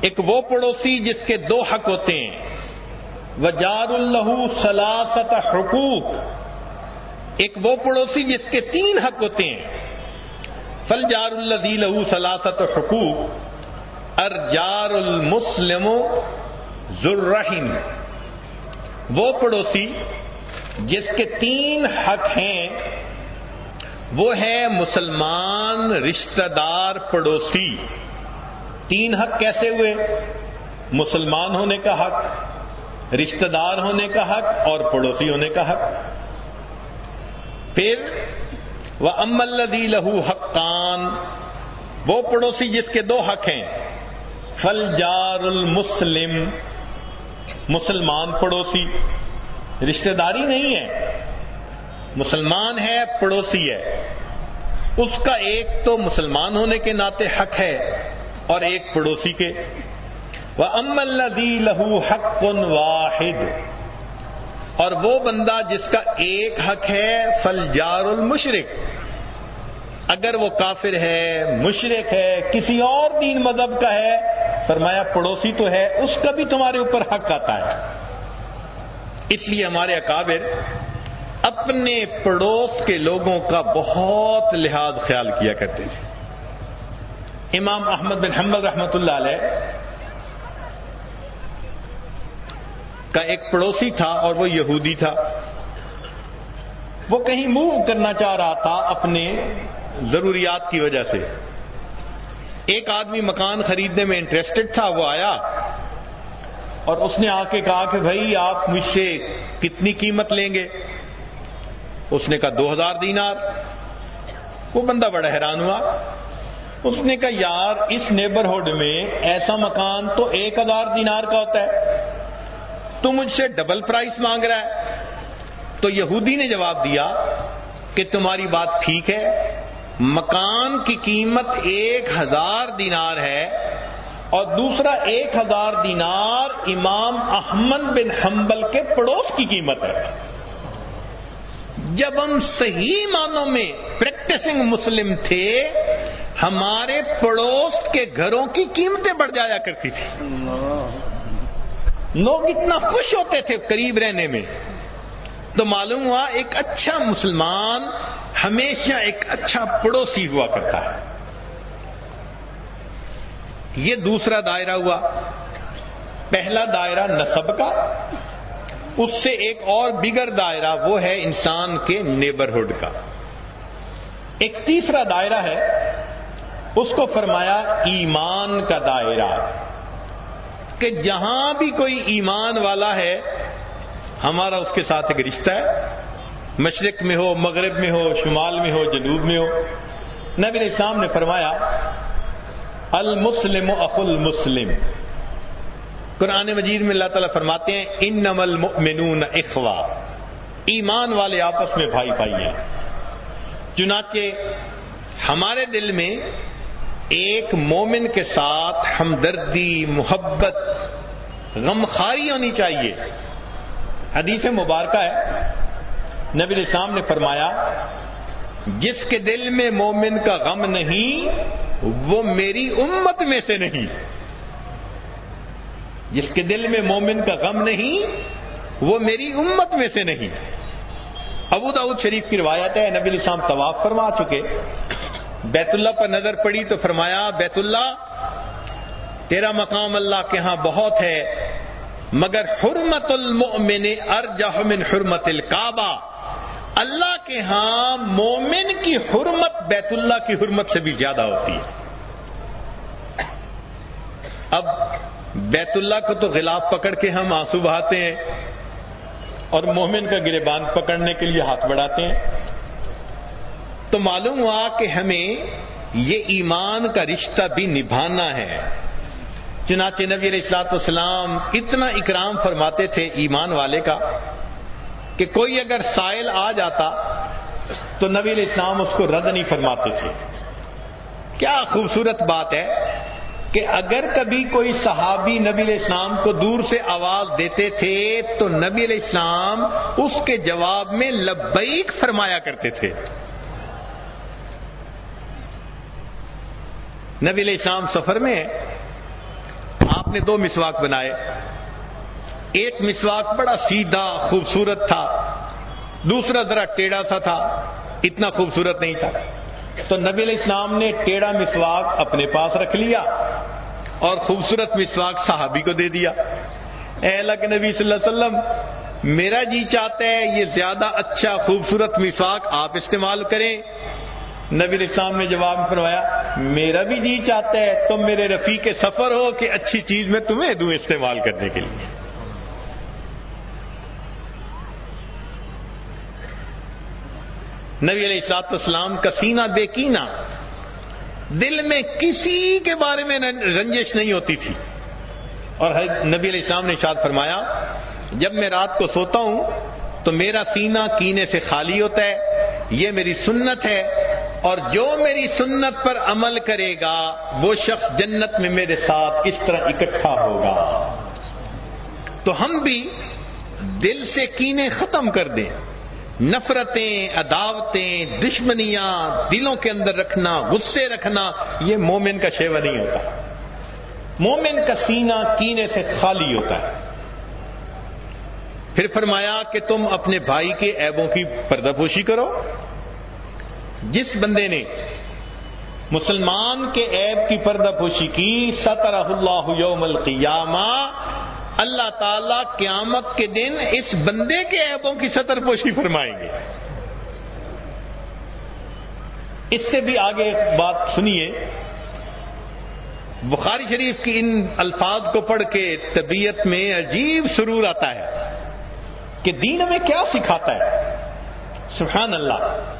Speaker 1: ایک وہ پڑوسی جس کے دو حق ہوتے ہیں۔ وجار اللہ سلاست حقوق۔ ایک وہ پڑوسی جس کے تین حق ہوتے ہیں۔ فل جار الزی لہو سلاست حقوق ارجار المسلم ذرحم وہ پڑوسی جس کے تین حق ہیں، وہ ہے مسلمان رشتہ دار پڑوسی۔ تین حق کیسے ہوئے؟ مسلمان ہونے کا حق، رشتہ دار ہونے کا حق اور پڑوسی ہونے کا حق۔ پھر وہ ام لہو حقان، وہ پڑوسی جس کے دو حق ہیں، فل جار المسلم، مسلمان پڑوسی، رشتہ داری نہیں ہے، مسلمان ہے، پڑوسی ہے، اس کا ایک تو مسلمان ہونے کے ناطے حق ہے اور ایک پڑوسی کے وہ ام الدی لہو حق واحد اور وہ بندہ جس کا ایک حق ہے فلجار المشرق اگر وہ کافر ہے مشرق ہے، کسی اور دین مذہب کا ہے، فرمایا پڑوسی تو ہے، اس کا بھی تمہارے اوپر حق آتا ہے۔ اس لیے ہمارے اکابر اپنے پڑوس کے لوگوں کا بہت لحاظ خیال کیا کرتے تھے۔ امام احمد بن حمد رحمت اللہ علیہ کا ایک پڑوسی تھا اور وہ یہودی تھا۔ وہ کہیں موو کرنا چاہ رہا تھا اپنے ضروریات کی وجہ سے۔ ایک آدمی مکان خریدنے میں انٹرسٹڈ تھا، وہ آیا اور اس نے آ کے کہا کہ بھائی آپ مجھ سے کتنی قیمت لیں گے؟ اس نے کہا دو ہزار دینار۔ وہ بندہ بڑا حیران ہوا۔ اس نے کہا یار اس نیبرہڈ میں ایسا مکان تو ایک ہزار دینار کا ہوتا ہے۔ تو مجھ سے ڈبل پرائس مانگ رہا ہے۔ تو یہودی نے جواب دیا کہ تمہاری بات ٹھیک ہے، مکان کی قیمت ایک ہزار دینار ہے اور دوسرا ایک ہزار دینار امام احمد بن حنبل کے پڑوس کی قیمت ہے۔ جب ہم صحیح معنوں میں پریکٹسنگ مسلم تھے، ہمارے پڑوس کے گھروں کی قیمتیں بڑھ جایا کرتی تھی لوگ اتنا خوش ہوتے تھے قریب رہنے میں۔ تو معلوم ہوا ایک اچھا مسلمان ہمیشہ ایک اچھا پڑوسی ہوا کرتا ہے۔ یہ دوسرا دائرہ ہوا۔ پہلا دائرہ نصب کا۔ اس سے ایک اور بگر دائرہ وہ ہے انسان کے نیبرہڈ کا۔ ایک تیسرا دائرہ ہے۔ اس کو فرمایا ایمان کا دائرہ۔ کہ جہاں بھی کوئی ایمان والا ہے، ہمارا اس کے ساتھ ایک رشتہ ہے۔ مشرق میں ہو، مغرب میں ہو، شمال میں ہو، جنوب میں ہو۔ نبی السلام نے فرمایا، المسلم اخ المسلم قرآن مجید میں اللہ تعالیٰ فرماتے ہیں ان نمل مینون اخوا ایمان والے آپس میں بھائی بھائی ہیں۔ چنانچہ ہمارے دل میں ایک مومن کے ساتھ ہمدردی، محبت، غمخاری ہونی چاہیے۔ حدیث مبارکہ ہے۔ نبی السلام نے فرمایا، جس کے دل میں مومن کا غم نہیں، وہ میری امت میں سے نہیں۔ جس کے دل میں مومن کا غم نہیں، وہ میری امت میں سے نہیں۔ ابو داود شریف کی روایت ہے، نبی السلام طواف فرما چکے۔ بیت اللہ پر نظر پڑی تو فرمایا، بیت اللہ، تیرا مقام اللہ کے ہاں بہت ہے، مگر حرمت المؤمن ارجح من حرمت الکعبہ۔ اللہ کے ہاں مومن کی حرمت بیت اللہ کی حرمت سے بھی زیادہ ہوتی ہے۔ اب بیت اللہ کو تو غلاف پکڑ کے ہم آنسو بہاتے ہیں اور مومن کا گرے پکڑنے کے لیے ہاتھ بڑھاتے ہیں۔ تو معلوم ہوا کہ ہمیں یہ ایمان کا رشتہ بھی نبھانا ہے۔ چنانچہ نبی علیہ السلاط اسلام اتنا اکرام فرماتے تھے ایمان والے کا کہ کوئی اگر سائل آ جاتا تو نبی علیہ السلام اس کو رد نہیں فرماتے تھے۔ کیا خوبصورت بات ہے کہ اگر کبھی کوئی صحابی نبی علیہ السلام کو دور سے آواز دیتے تھے تو نبی علیہ السلام اس کے جواب میں لبیک فرمایا کرتے تھے۔ نبی علیہ السلام سفر میں آپ نے دو مسواک بنائے۔ ایک مسواک بڑا سیدھا، خوبصورت تھا۔ دوسرا ذرا ٹیڑھا سا تھا، اتنا خوبصورت نہیں تھا۔ تو نبی علیہ السلام نے ٹیڑھا مسواک اپنے پاس رکھ لیا اور خوبصورت مسواک صحابی کو دے دیا۔ اے اللہ کے نبی صلی اللہ علیہ وسلم، میرا جی چاہتا ہے یہ زیادہ اچھا خوبصورت مسواک آپ استعمال کریں۔ نبی السلام نے جواب فرمایا میرا بھی جی چاہتا ہے تم میرے رفیق سفر ہو کہ اچھی چیز میں تمہیں دوں استعمال کرنے کے لیے۔ نبی علیہ السلاط اسلام کا سینہ بے کینا دل میں کسی کے بارے میں رنجش نہیں ہوتی تھی۔ اور نبی علیہ السلام نے شاد فرمایا، جب میں رات کو سوتا ہوں تو میرا سینہ کینے سے خالی ہوتا ہے، یہ میری سنت ہے اور جو میری سنت پر عمل کرے گا، وہ شخص جنت میں میرے ساتھ اس طرح اکٹھا ہوگا۔ تو ہم بھی دل سے کینے ختم کر دیں۔ نفرتیں، عداوتیں، دشمنیاں دلوں کے اندر رکھنا، غصے رکھنا، یہ مومن کا شیوا نہیں ہوتا۔ مومن کا سینہ کینے سے خالی ہوتا ہے۔ پھر فرمایا کہ تم اپنے بھائی کے ایبوں کی پردہ پوشی کرو۔ جس بندے نے مسلمان کے عیب کی پردہ پوشی کی سطر اللہ یوم القیامہ اللہ تعالی قیامت کے دن اس بندے کے عیبوں کی سطر پوشی فرمائیں گے۔ اس سے بھی آگے ایک بات سنیے۔ بخاری شریف کی ان الفاظ کو پڑھ کے طبیعت میں عجیب سرور آتا ہے کہ دین میں کیا سکھاتا ہے۔ سبحان اللہ۔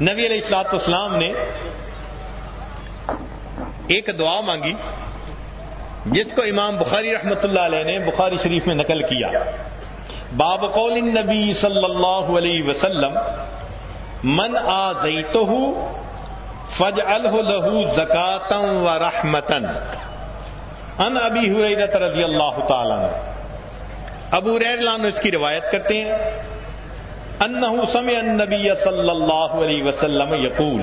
Speaker 1: نبی علیہ السلاط اسلام نے ایک دعا مانگی، جس کو امام بخاری رحمت اللہ علیہ نے بخاری شریف میں نقل کیا۔ باب قول نبی صلی اللہ علیہ وسلم، من آ تو فج الہ زکاتم و رحمتن ان ابی حریرت رضی اللہ تعالی ابو ریرلان اس کی روایت کرتے ہیں انہ سمع النبی صلی اللہ علیہ وسلم یقول۔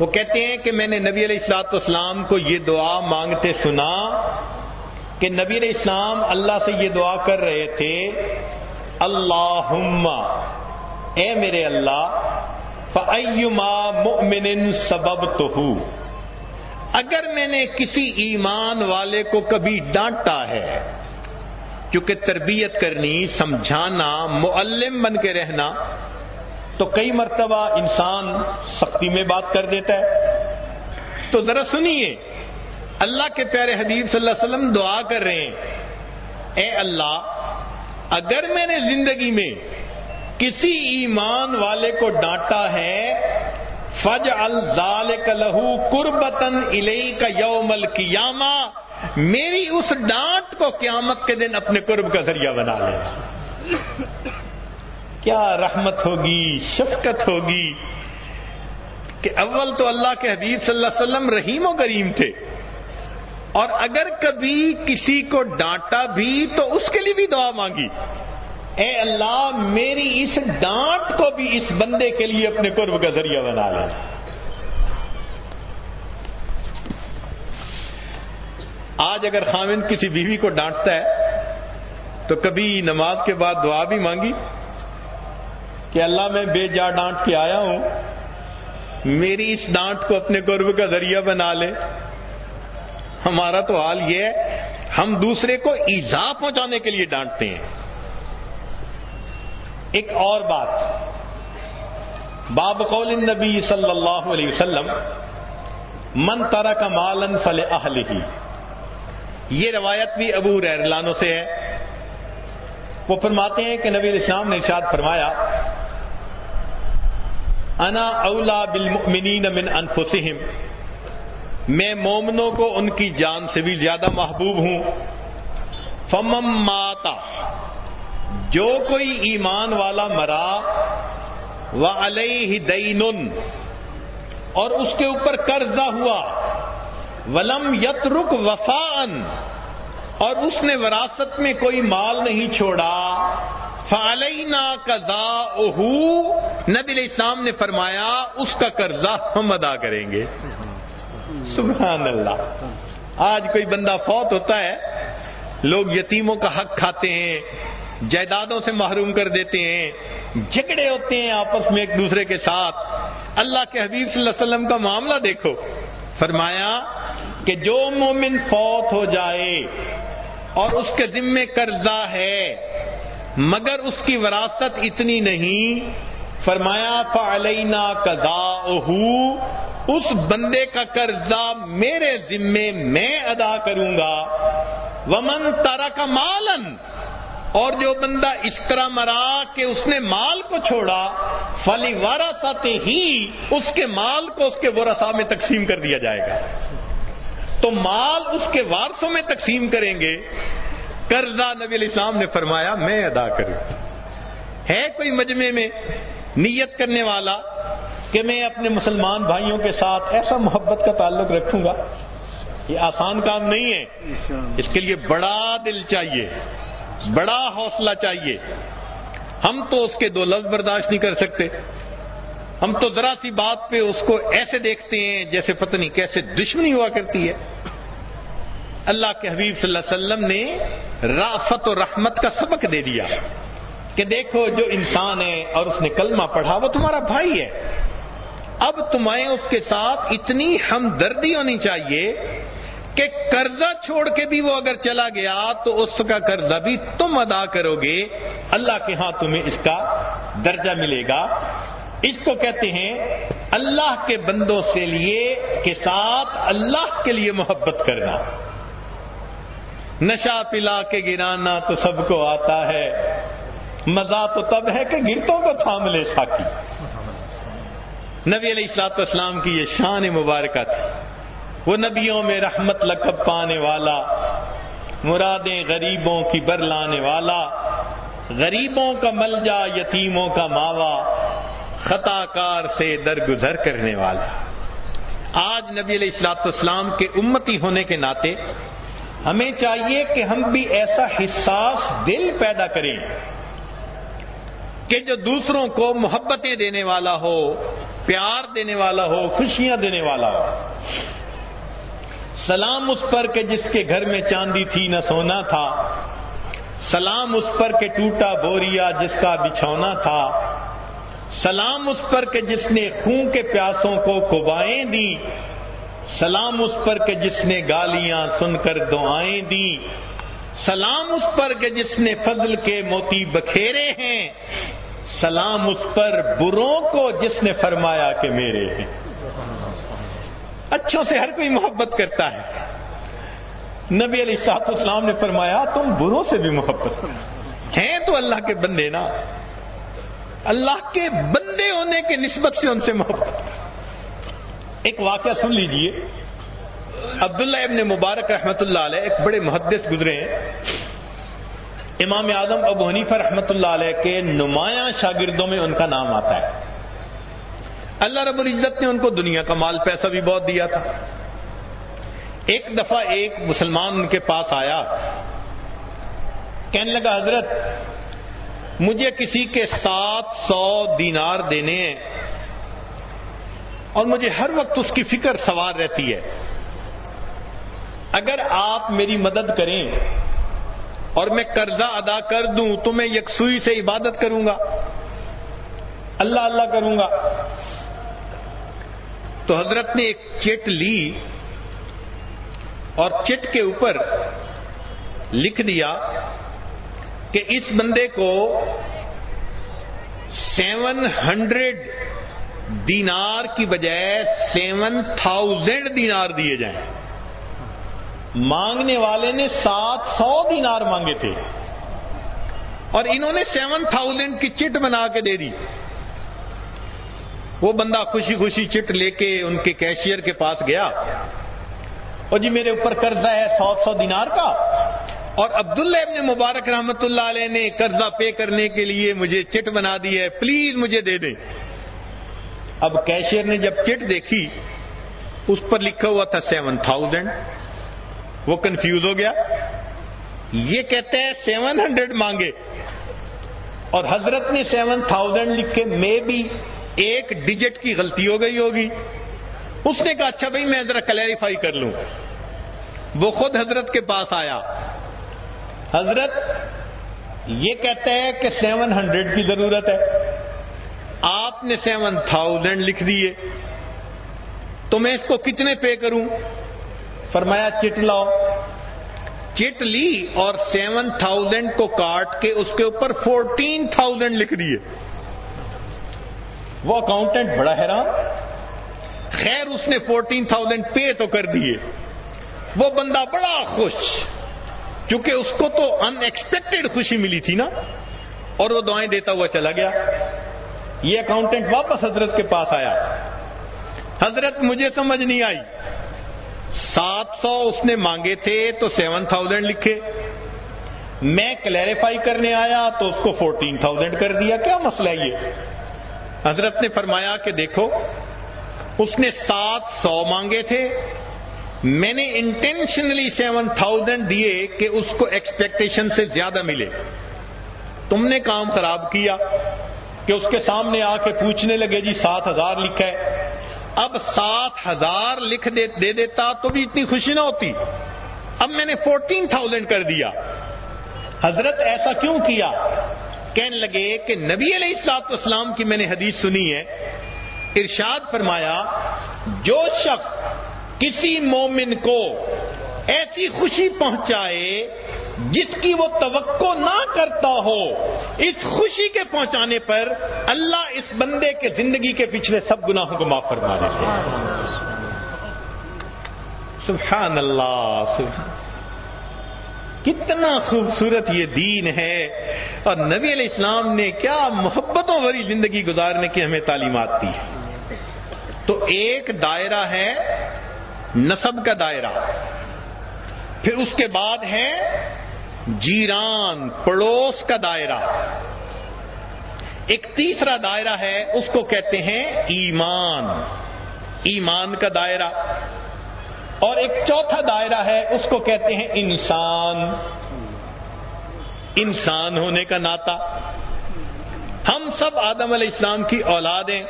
Speaker 1: وہ کہتے ہیں کہ میں نے نبی علیہ السلاط اسلام کو یہ دعا مانگتے سنا کہ نبی علیہ السلام اللہ سے یہ دعا کر رہے تھے اللہ اے میرے اللہ فعیما مؤمن سبب تو اگر میں نے کسی ایمان والے کو کبھی ڈانٹا ہے کیونکہ تربیت کرنی، سمجھانا، معلم بن کے رہنا، تو کئی مرتبہ انسان سختی میں بات کر دیتا ہے۔ تو ذرا سنیے، اللہ کے پیارے حبیب صلی اللہ علیہ وسلم دعا کر رہے ہیں۔ اے اللہ، اگر میں نے زندگی میں کسی ایمان والے کو ڈانٹا ہے فج الزال لہو قربتن الئی کا یوم القیامہ میری اس ڈانٹ کو قیامت کے دن اپنے قرب کا ذریعہ بنا لے۔ کیا رحمت ہوگی، شفقت ہوگی کہ اول تو اللہ کے حبیب صلی اللہ علیہ وسلم رحیم و کریم تھے۔ اور اگر کبھی کسی کو ڈانٹا بھی تو اس کے لیے بھی دعا مانگی۔ اے اللہ، میری اس ڈانٹ کو بھی اس بندے کے لیے اپنے قرب کا ذریعہ بنا لے۔ آج اگر خامن کسی بیوی کو ڈانٹتا ہے، تو کبھی نماز کے بعد دعا بھی مانگی کہ اللہ میں بے جا ڈانٹ کے آیا ہوں، میری اس ڈانٹ کو اپنے قرب کا ذریعہ بنا لے۔ ہمارا تو حال یہ ہے، ہم دوسرے کو ایزا پہنچانے کے لیے ڈانٹتے ہیں۔ ایک اور بات، باب قول النبی صلی اللہ علیہ وسلم، من ترا کا مالن فل اہل ہی یہ روایت بھی ابو ریرلانوں سے ہے۔ وہ فرماتے ہیں کہ نبی الاسلام نے ارشاد فرمایا، انا اولا بالمؤمنین من انفسہم۔ میں مومنوں کو ان کی جان سے بھی زیادہ محبوب ہوں۔ فمم ماتا۔ جو کوئی ایمان والا مرا و علیہ دین اور اس کے اوپر قرضہ ہوا۔ ولم یت رک وفان اور اس نے وراثت میں کوئی مال نہیں چھوڑا۔ فعلینا قضا نبی علیہ السلام نے فرمایا، اس کا قرضہ ہم ادا کریں گے۔ سبحان اللہ۔ آج کوئی بندہ فوت ہوتا ہے، لوگ یتیموں کا حق کھاتے ہیں، جائیدادوں سے محروم کر دیتے ہیں، جھگڑے ہوتے ہیں آپس میں ایک دوسرے کے ساتھ۔ اللہ کے حبیب صلی اللہ علیہ وسلم کا معاملہ دیکھو۔ فرمایا کہ جو مومن فوت ہو جائے اور اس کے ذمے قرضہ ہے، مگر اس کی وراثت اتنی نہیں، فرمایا فعلینا قضا اس بندے کا قرضہ میرے ذمے میں ادا کروں گا۔ ومن تارا کا مالن اور جو بندہ اس طرح مرا کہ اس نے مال کو چھوڑا فلی وارا ہی اس کے مال کو اس کے ورثا میں تقسیم کر دیا جائے گا۔ تو مال اس کے وارثوں میں تقسیم کریں گے۔ قرضہ نبی علیہ السلام نے فرمایا، میں ادا کروں۔ ہے کوئی مجمع میں نیت کرنے والا کہ میں اپنے مسلمان بھائیوں کے ساتھ ایسا محبت کا تعلق رکھوں گا؟ یہ آسان کام نہیں ہے۔ اس کے لیے بڑا دل چاہیے، بڑا حوصلہ چاہیے۔ ہم تو اس کے دو لفظ برداشت نہیں کر سکتے۔ ہم تو ذرا سی بات پہ اس کو ایسے دیکھتے ہیں جیسے پتہ نہیں کیسے دشمنی ہوا کرتی ہے۔ اللہ کے حبیب صلی اللہ علیہ وسلم نے رافت و رحمت کا سبق دے دیا کہ دیکھو جو انسان ہے اور اس نے کلمہ پڑھا، وہ تمہارا بھائی ہے۔ اب تمہیں اس کے ساتھ اتنی ہمدردی ہونی چاہیے کہ قرضہ چھوڑ کے بھی وہ اگر چلا گیا تو اس کا قرضہ بھی تم ادا کرو گے۔ اللہ کے ہاں تمہیں اس کا درجہ ملے گا۔ اس کو کہتے ہیں اللہ کے بندوں سے لیے کے ساتھ اللہ کے لیے محبت کرنا۔ نشا پلا کے گرانا تو سب کو آتا ہے۔ مزہ تو تب ہے کہ گرتوں کو تھام لے ساکی۔ نبی علیہ السلاط اسلام کی یہ شان مبارکہ تھی۔ وہ نبیوں میں رحمت لقب پانے والا، مرادیں غریبوں کی بر لانے والا، غریبوں کا ملجا، یتیموں کا ماوا۔ خطا کار سے درگزر کرنے والا۔ آج نبی علیہ السلاط اسلام کے امتی ہونے کے ناطے ہمیں چاہیے کہ ہم بھی ایسا حساس دل پیدا کریں کہ جو دوسروں کو محبتیں دینے والا ہو، پیار دینے والا ہو، خوشیاں دینے والا ہو۔ سلام اس پر کہ جس کے گھر میں چاندی تھی نہ سونا تھا۔ سلام اس پر کہ ٹوٹا بوریا جس کا بچھونا تھا۔ سلام اس پر کہ جس نے خون کے پیاسوں کو کبائیں دی سلام اس پر کہ جس نے گالیاں سن کر دعائیں دی سلام اس پر کہ جس نے فضل کے موتی بکھیرے ہیں۔ سلام اس پر بروں کو جس نے فرمایا کہ میرے ہیں۔ اچھوں سے ہر کوئی محبت کرتا ہے۔ نبی علی صاحب اسلام نے فرمایا، تم بروں سے بھی محبت۔ ہیں تو اللہ کے بندے نا۔ اللہ کے بندے ہونے کے نسبت سے ان سے محبت۔ ایک واقعہ سن لیجیے۔ عبداللہ ابن مبارک رحمت اللہ علیہ ایک بڑے محدث گزرے ہیں۔ امام اعظم ابو حنیفہ رحمت اللہ علیہ کے نمایاں شاگردوں میں ان کا نام آتا ہے۔ اللہ رب العزت نے ان کو دنیا کا مال، پیسہ بھی بہت دیا تھا۔ ایک دفعہ ایک مسلمان ان کے پاس آیا۔ کہنے لگا، حضرت مجھے کسی کے سات سو دینار دینے ہیں اور مجھے ہر وقت اس کی فکر سوار رہتی ہے۔ اگر آپ میری مدد کریں اور میں قرضہ ادا کر دوں تو میں یکسوئی سے عبادت کروں گا۔ اللہ اللہ کروں گا۔ تو حضرت نے ایک چٹ لی اور چٹ کے اوپر لکھ دیا کہ اس بندے کو سیون ہنڈریڈ دینار کی بجائے سیون تھاؤزینڈ دینار دیے جائیں۔ مانگنے والے نے سات سو دینار مانگے تھے۔ اور انہوں نے سیون تھاؤزینڈ کی چٹ بنا کے دے دی۔ وہ بندہ خوشی خوشی چٹ لے کے ان کے کیشیئر کے پاس گیا۔ اور جی میرے اوپر قرضہ ہے سو سو دینار کا۔ اور عبداللہ ابن مبارک رحمت اللہ علیہ نے قرضہ پے کرنے کے لیے مجھے چٹ بنا دی ہے۔ پلیز مجھے دے دیں۔ اب کیشیئر نے جب چٹ دیکھی، اس پر لکھا ہوا تھا سیون تھاؤزینڈ وہ کنفیوز ہو گیا۔ یہ کہتے ہیں سیون ہنڈریڈ مانگے۔ اور حضرت نے سیون تھاؤزینڈ لکھے۔ میں بھی ایک ڈیجٹ کی غلطی ہو گئی ہوگی۔ اس نے کہا اچھا بھائی، میں ذرا کلیریفائی کر لوں۔ وہ خود حضرت کے پاس آیا۔ حضرت یہ کہتا ہے کہ سیون ہنڈریڈ کی ضرورت ہے۔ آپ نے سیون تھاؤزینڈ لکھ دیے۔ تو میں اس کو کتنے پے کروں؟ فرمایا، چٹ لاؤ۔ چٹ لی اور سیون تھاؤزینڈ کو کاٹ کے اس کے اوپر فورٹین تھاؤزینڈ لکھ دیے۔ وہ اکاؤنٹنٹ بڑا حیران۔ خیر، اس نے فورٹین تھاؤزینڈ پے تو کر دیے۔ وہ بندہ بڑا خوش۔ کیونکہ اس کو تو ان ایکسپیکٹڈ خوشی ملی تھی نا۔ اور وہ دعائیں دیتا ہوا چلا گیا۔ یہ اکاؤنٹنٹ واپس حضرت کے پاس آیا۔ حضرت، مجھے سمجھ نہیں آئی۔ سات سو اس نے مانگے تھے تو سیون تھاؤزینڈ لکھے۔ میں کلیریفائی کرنے آیا تو اس کو فورٹین تھاؤزینڈ کر دیا۔ کیا مسئلہ ہے یہ؟ حضرت نے فرمایا کہ دیکھو، اس نے سات سو مانگے تھے۔ میں نے انٹینشنلی سیون تھاؤزینڈ دیے کہ اس کو ایکسپیکٹیشن سے زیادہ ملے۔ تم نے کام خراب کیا کہ اس کے سامنے آ کے پوچھنے لگے جی سات ہزار لکھا ہے۔ اب سات ہزار لکھ دے دے دیتا تو بھی اتنی خوشی نہ ہوتی۔ اب میں نے فورٹین تھاؤزینڈ کر دیا۔ حضرت ایسا کیوں کیا؟ کہنے لگے کہ نبی علیہ السلاط اسلام کی میں نے حدیث سنی ہے۔ ارشاد فرمایا، جو شخص کسی مومن کو ایسی خوشی پہنچائے جس کی وہ توقع نہ کرتا ہو، اس خوشی کے پہنچانے پر اللہ اس بندے کے زندگی کے پچھلے سب گناہوں کو معاف فرما دیتے ہیں۔ سبحان اللہ سبحان کتنا خوبصورت یہ دین ہے۔ اور نبی علیہ السلام نے کیا محبتوں بھری زندگی گزارنے کی ہمیں تعلیمات دی۔ ہے تو ایک دائرہ ہے نصب کا دائرہ۔ پھر اس کے بعد ہے جیران، پڑوس کا دائرہ۔ ایک تیسرا دائرہ ہے، اس کو کہتے ہیں ایمان۔ ایمان کا دائرہ۔ اور ایک چوتھا دائرہ ہے، اس کو کہتے ہیں انسان۔ انسان ہونے کا ناتا۔ ہم سب آدم علیہ السلام کی اولادیں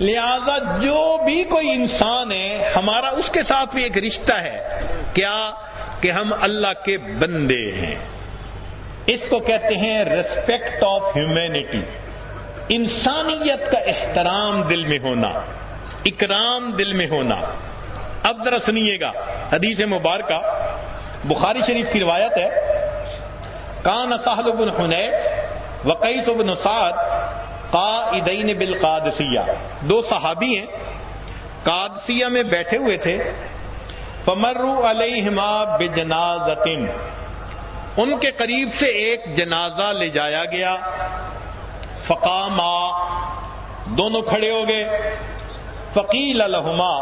Speaker 1: لہذا جو بھی کوئی انسان ہے، ہمارا اس کے ساتھ بھی ایک رشتہ ہے۔ کیا؟ کہ ہم اللہ کے بندے ہیں۔ اس کو کہتے ہیں ریسپیکٹ آف ہیومینٹی انسانیت کا احترام دل میں ہونا، اکرام دل میں ہونا۔ اب ذرا سنیے گا، حدیث مبارکہ، بخاری شریف کی روایت ہے۔ کان سہل بن حنیف، وقیت بن سعد قائدین بالقادسیہ۔ دو صحابی ہیں، قادسیہ میں بیٹھے ہوئے تھے۔ فمرو علیہما بجنازتن۔ ان کے قریب سے ایک جنازہ لے جایا گیا۔ فقام دونوں کھڑے ہو گئے۔ فقیل الحما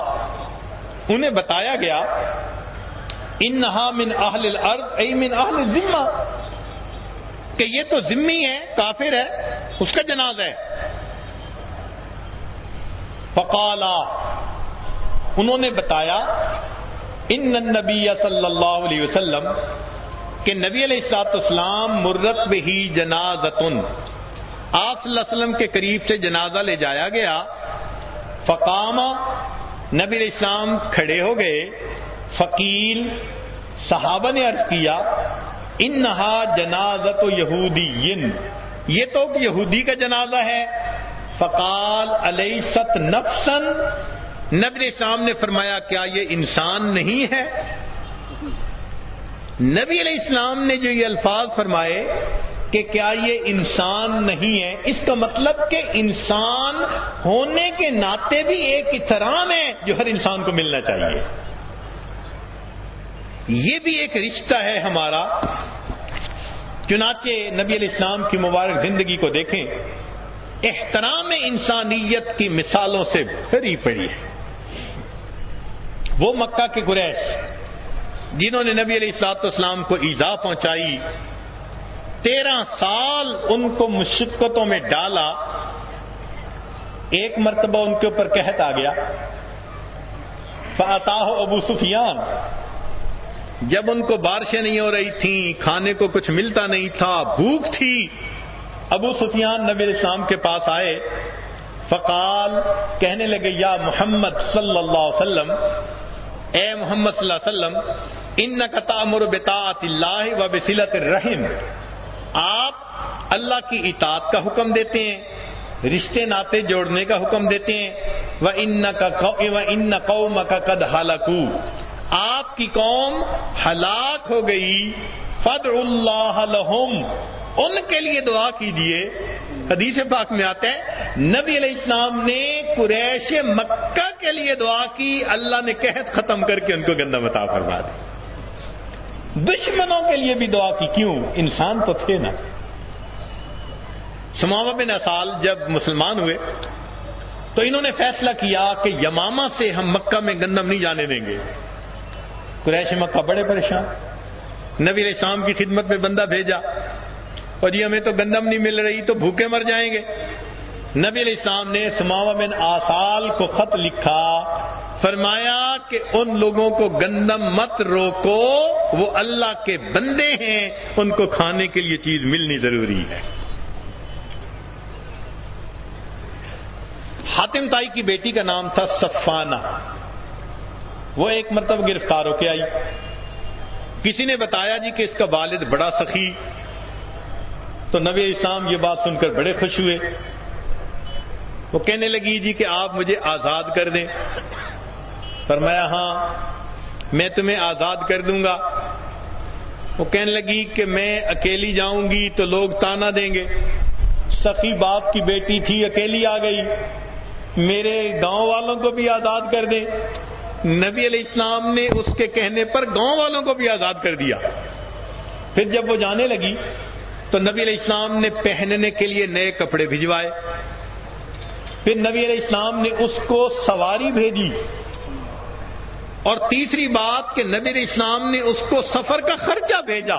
Speaker 1: انہیں بتایا گیا ان نہا من اہل الارض، ای من اہل ذمہ کہ یہ تو ذمی ہے کافر ہے اس کا جنازہ ہے۔ فقالا، انہوں نے بتایا، ان نبی صلی اللہ علیہ وسلم کہ نبی علیہ السلاط اسلام مرت بہی جنازتن۔ آپ صلی اللہ علیہ وسلم کے قریب سے جنازہ لے جایا گیا۔ فقام نبی علیہ السلام کھڑے ہو گئے۔ فقیل، صحابہ نے عرض کیا ان نہا جنازت یہودی یہ تو یہودی کا جنازہ ہے۔ فقال علیہ ست نفسن نبی السلام نے فرمایا، کیا یہ انسان نہیں ہے؟ نبی علیہ السلام نے جو یہ الفاظ فرمائے کہ کیا یہ انسان نہیں ہے؟ اس کا مطلب کہ انسان ہونے کے ناطے بھی ایک احترام ہے جو ہر انسان کو ملنا چاہیے۔ یہ بھی ایک رشتہ ہے ہمارا۔ چنانچہ نبی علیہ السلام کی مبارک زندگی کو دیکھیں، احترام انسانیت کی مثالوں سے بھری پڑی ہے۔ وہ مکہ کے گریش جنہوں نے نبی علیہ السلاط اسلام کو ایزا پہنچائی، تیرہ سال ان کو مشقتوں میں ڈالا۔ ایک مرتبہ ان کے اوپر کہت آ گیا۔ فاتا ابو سفیان جب ان کو بارشیں نہیں ہو رہی تھیں، کھانے کو کچھ ملتا نہیں تھا، بھوک تھی۔ ابو سفیان نبی اسلام کے پاس آئے۔ فقال، کہنے لگے، یا محمد صلی اللہ علیہ وسلم، اے محمد صلی اللہ علیہ وسلم ان کا تعمر بطاعت اللہ و بسلت الرحم۔ آپ اللہ کی اطاعت کا حکم دیتے ہیں، رشتے ناطے جوڑنے کا حکم دیتے ہیں۔ وہ ان کا ان قوم کا قد ہلاکو آپ کی قوم ہلاک ہو گئی۔ فد اللہ لہم ان کے لیے دعا کیجیے حدیث پاک میں آتا ہے، نبی علیہ السلام نے قریش مکہ کے لیے دعا کی، اللہ نے قحط ختم کر کے ان کو گندا متا فرما دی۔ دشمنوں کے لیے بھی دعا کی، کیوں؟ انسان تو تھے نا۔ سماما بن اصال جب مسلمان ہوئے، تو انہوں نے فیصلہ کیا کہ یماما سے ہم مکہ میں گندم نہیں جانے دیں گے۔ قریش مکہ بڑے پریشان۔ نبی علیہ السلام کی خدمت میں بندہ بھیجا۔ اور جی ہمیں تو گندم نہیں مل رہی تو بھوکے مر جائیں گے۔ نبی علیہ السلام نے سماوا بن آسال کو خط لکھا، فرمایا کہ ان لوگوں کو گندم مت روکو، وہ اللہ کے بندے ہیں، ان کو کھانے کے لیے چیز ملنی ضروری ہے۔ حاتم تائی کی بیٹی کا نام تھا سفانہ وہ ایک مرتبہ گرفتار ہو کے آئی۔ کسی نے بتایا جی کہ اس کا والد بڑا سخی۔ تو نبی اسلام یہ بات سن کر بڑے خوش ہوئے۔ وہ کہنے لگی جی کہ آپ مجھے آزاد کر دیں۔ فرمایا ہاں میں تمہیں آزاد کر دوں گا۔ وہ کہنے لگی کہ میں اکیلی جاؤں گی تو لوگ تانا دیں گے۔ سخی باپ کی بیٹی تھی، اکیلی آ گئی۔ میرے گاؤں والوں کو بھی آزاد کر دیں۔ نبی علیہ السلام نے اس کے کہنے پر گاؤں والوں کو بھی آزاد کر دیا۔ پھر جب وہ جانے لگی، تو نبی علیہ السلام نے پہننے کے لیے نئے کپڑے بھجوائے۔ پھر نبی علیہ السلام نے اس کو سواری بھیجی۔ اور تیسری بات کہ نبی علیہ السلام نے اس کو سفر کا خرچہ بھیجا۔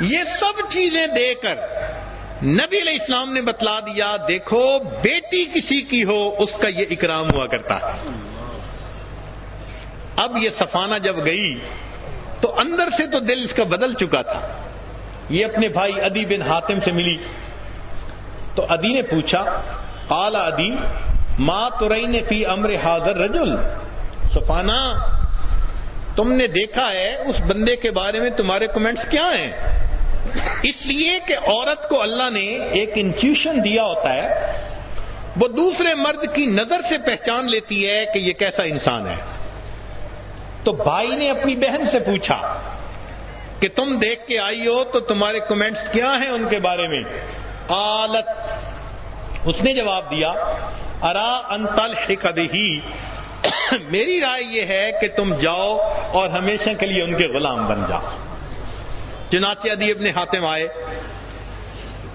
Speaker 1: یہ سب چیزیں دے کر نبی علیہ السلام نے بتلا دیا، دیکھو بیٹی کسی کی ہو، اس کا یہ اکرام ہوا کرتا ہے۔ اب یہ سفانہ جب گئی تو اندر سے تو دل اس کا بدل چکا تھا۔ یہ اپنے بھائی ادی بن حاتم سے ملی۔ تو ادی نے پوچھا آلہ ادی ماں تو نے فی امر حاضر رجل؟ سفانا تم نے دیکھا ہے اس بندے کے بارے میں تمہارے کمنٹس کیا ہیں؟ اس لیے کہ عورت کو اللہ نے ایک انچیوشن دیا ہوتا ہے، وہ دوسرے مرد کی نظر سے پہچان لیتی ہے کہ یہ کیسا انسان ہے۔ تو بھائی نے اپنی بہن سے پوچھا کہ تم دیکھ کے آئی ہو تو تمہارے کمنٹس کیا ہیں ان کے بارے میں؟ قالت۔ اس نے جواب دیا، ارا انتل کبھی میری رائے یہ ہے کہ تم جاؤ اور ہمیشہ کے لیے ان کے غلام بن جاؤ۔ چنانچہ ادی ابن حاتم آئے۔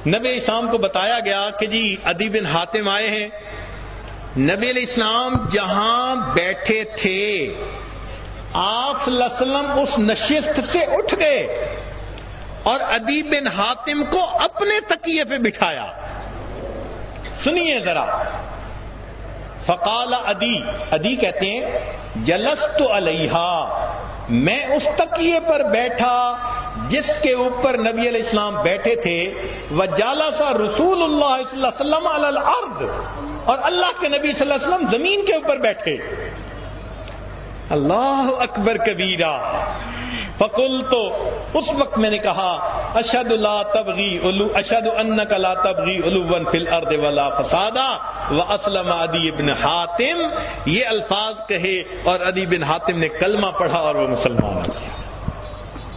Speaker 1: نبی اسلام کو بتایا گیا کہ جی ادی بن حاتم آئے ہیں۔ نبی علیہ السلام جہاں بیٹھے تھے آپ صلی وسلم اس نشست سے اٹھ گئے اور ادیب بن حاتم کو اپنے تکیے پہ بٹھایا۔ سنیے ذرا۔ فقال ادی ادی کہتے ہیں، جلست علیہ میں اس تکیے پر بیٹھا جس کے اوپر نبی علیہ السلام بیٹھے تھے۔ وہ جالا سا رسول اللہ صلی اللہ وسلم الارض، اور اللہ کے نبی صلی اللہ علیہ وسلم زمین کے اوپر بیٹھے۔ اللہ اکبر کبیرہ۔ فکل تو اس وقت میں نے کہا اشد اللہ تبغی الو اشد ان لا تبغی الون فل ارد ولا فسادا۔ و اسلم ادی ابن حاتم، یہ الفاظ کہے اور ادی بن حاتم نے کلمہ پڑھا اور وہ مسلمان ہو گیا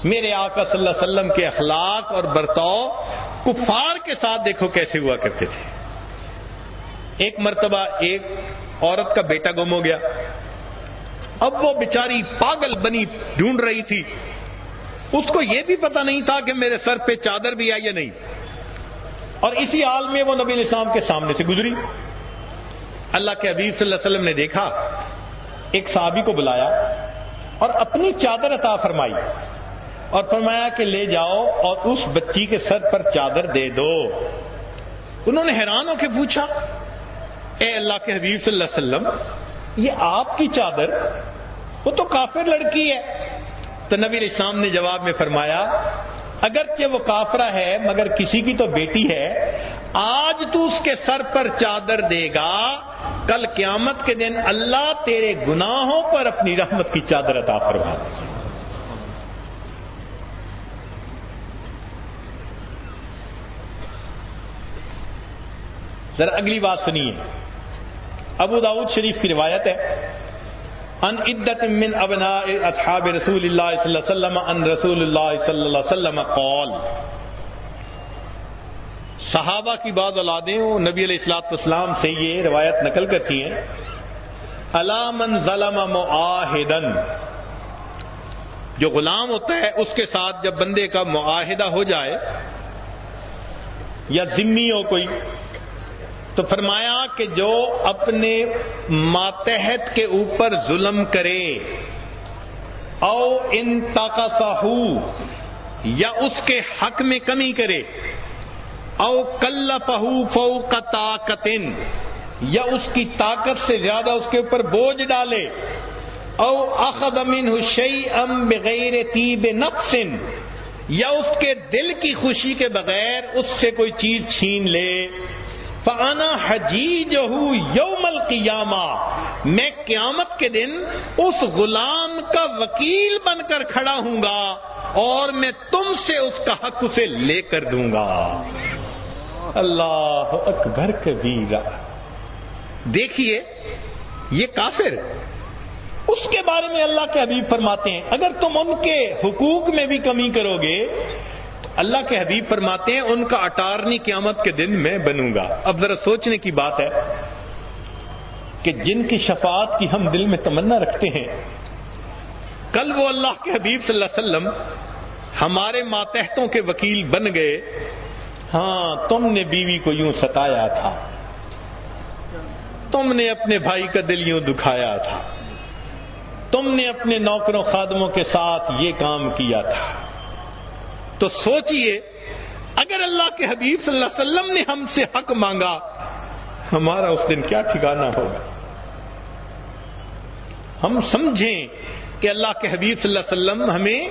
Speaker 1: میرے آقا صلی اللہ علیہ وسلم کے اخلاق اور برتاؤ کفار کے ساتھ دیکھو کیسے ہوا کرتے تھے۔ ایک مرتبہ ایک عورت کا بیٹا گم ہو گیا۔ اب وہ بیچاری پاگل بنی ڈھونڈ رہی تھی۔ اس کو یہ بھی پتا نہیں تھا کہ میرے سر پہ چادر بھی آئی یا نہیں۔ اور اسی حال میں وہ نبی علیہ السلام کے سامنے سے گزری۔ اللہ کے حبیب صلی اللہ علیہ وسلم نے دیکھا، ایک صحابی کو بلایا اور اپنی چادر عطا فرمائی اور فرمایا کہ لے جاؤ اور اس بچی کے سر پر چادر دے دو۔ انہوں نے حیران ہو کے پوچھا، اے اللہ کے حبیب صلی اللہ علیہ وسلم یہ آپ کی چادر، وہ تو کافر لڑکی ہے۔ تو نبی اسلام نے جواب میں فرمایا، اگرچہ وہ کافرہ ہے، مگر کسی کی تو بیٹی ہے۔ آج تو اس کے سر پر چادر دے گا، کل قیامت کے دن اللہ تیرے گناہوں پر اپنی رحمت کی چادر عطا فرما دے۔ ذرا اگلی بات سنیے۔ ابو داود شریف کی روایت ہے، ان عدت من ابناء اصحاب رسول اللہ صلی اللہ علیہ وسلم، ان رسول اللہ صلی اللہ علیہ وسلم قول صحابہ کی بعض اولادیں نبی علیہ السلاط اسلام سے یہ روایت نقل کرتی ہیں علامن ظلم معاہدن جو غلام ہوتا ہے، اس کے ساتھ جب بندے کا معاہدہ ہو جائے، یا ذمی ہو کوئی تو فرمایا کہ جو اپنے ماتحت کے اوپر ظلم کرے، او ان تاکہ یا اس کے حق میں کمی کرے، او کل پہو فو کا طاقتن، یا اس کی طاقت سے زیادہ اس کے اوپر بوجھ ڈالے، او اخد امین حشی ام بغیر تیب نقصن یا اس کے دل کی خوشی کے بغیر اس سے کوئی چیز چھین لے۔ فانا حجی جو یوم القیامہ میں قیامت کے دن اس غلام کا وکیل بن کر کھڑا ہوں گا اور میں تم سے اس کا حق اسے لے کر دوں گا۔ اللہ اکبر کبیرہ دیکھیے، یہ کافر اس کے بارے میں اللہ کے حبیب فرماتے ہیں۔ اگر تم ان کے حقوق میں بھی کمی کرو گے اللہ کے حبیب فرماتے ہیں، ان کا اٹارنی قیامت کے دن میں بنوں گا۔ اب ذرا سوچنے کی بات ہے کہ جن کی شفاعت کی ہم دل میں تمنا رکھتے ہیں، کل وہ اللہ کے حبیب صلی اللہ علیہ وسلم ہمارے ماتحتوں کے وکیل بن گئے۔ ہاں تم نے بیوی کو یوں ستایا تھا۔ تم نے اپنے بھائی کا دل یوں دکھایا تھا۔ تم نے اپنے نوکروں خادموں کے ساتھ یہ کام کیا تھا۔ تو سوچئے، اگر اللہ کے حبیب صلی اللہ علیہ وسلم نے ہم سے حق مانگا، ہمارا اس دن کیا ٹھکانا ہوگا؟ ہم سمجھیں کہ اللہ کے حبیب صلی اللہ علیہ وسلم ہمیں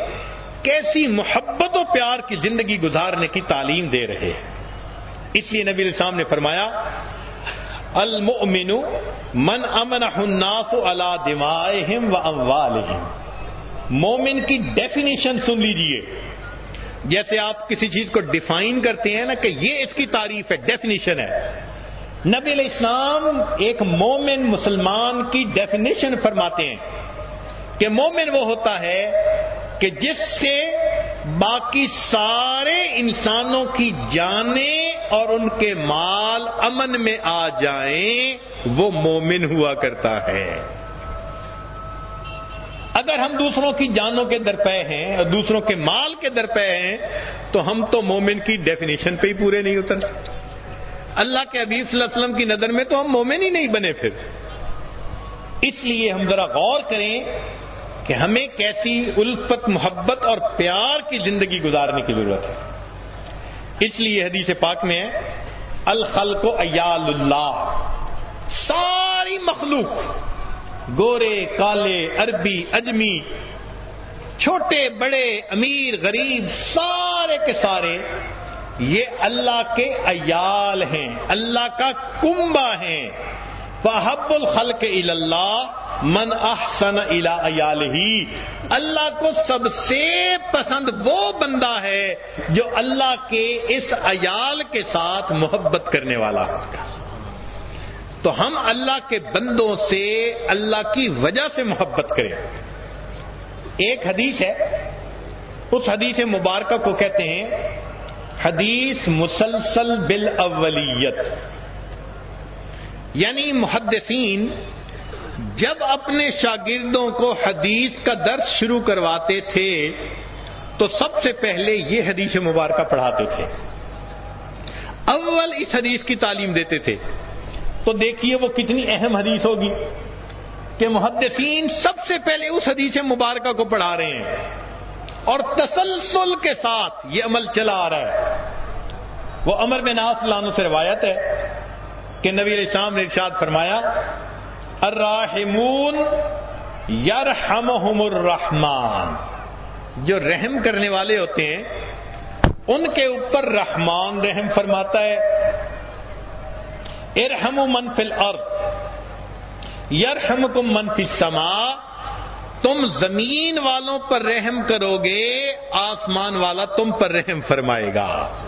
Speaker 1: کیسی محبت و پیار کی زندگی گزارنے کی تعلیم دے رہے ہیں۔ اس لیے نبی السلام نے فرمایا المؤمن من امن الناس على دمائهم و اموالهم مومن کی ڈیفینیشن سن لیجیے۔ جیسے آپ کسی چیز کو ڈیفائن کرتے ہیں نا کہ یہ اس کی تعریف ہے ڈیفینیشن ہے۔ نبی علیہ السلام ایک مومن مسلمان کی ڈیفینیشن فرماتے ہیں کہ مومن وہ ہوتا ہے کہ جس سے باقی سارے انسانوں کی جانیں اور ان کے مال امن میں آ جائیں، وہ مومن ہوا کرتا ہے۔ اگر ہم دوسروں کی جانوں کے درپے ہیں اور دوسروں کے مال کے درپے ہیں، تو ہم تو مومن کی ڈیفینیشن پہ ہی پورے نہیں اتر۔ اللہ کے حبیب صلی اللہ علیہ وسلم کی نظر میں تو ہم مومن ہی نہیں بنے پھر۔ اس لیے ہم ذرا غور کریں کہ ہمیں کیسی الفت، محبت اور پیار کی زندگی گزارنے کی ضرورت ہے۔ اس لیے حدیث پاک میں الخلق و ایال اللہ، ساری مخلوق گورے کالے عربی اجمی، چھوٹے بڑے امیر غریب سارے کے سارے، یہ اللہ کے ایال ہیں، اللہ کا کنبا ہیں۔ فحب الخلق اللہ من احسن ایال ہی اللہ کو سب سے پسند وہ بندہ ہے جو اللہ کے اس ایال کے ساتھ محبت کرنے والا تو ہم اللہ کے بندوں سے اللہ کی وجہ سے محبت کریں۔ ایک حدیث ہے، اس حدیث مبارکہ کو کہتے ہیں، حدیث مسلسل بالاولیت۔ یعنی محدثین جب اپنے شاگردوں کو حدیث کا درس شروع کرواتے تھے، تو سب سے پہلے یہ حدیث مبارکہ پڑھاتے تھے۔ اول اس حدیث کی تعلیم دیتے تھے۔ تو دیکھیے وہ کتنی اہم حدیث ہوگی کہ محدثین سب سے پہلے اس حدیث مبارکہ کو پڑھا رہے ہیں اور تسلسل کے ساتھ یہ عمل چلا آ رہا ہے۔ وہ امر میں ناس لانو سے روایت ہے کہ نبی علیہ السلام نے ارشاد فرمایا، الراحمون یرحمہم الرحمان جو رحم کرنے والے ہوتے ہیں، ان کے اوپر رحمان رحم فرماتا ہے۔ ارحم من فی الارض، یرحمکم من فی السماء، تم زمین والوں پر رحم کرو گے، آسمان والا تم پر رحم فرمائے گا۔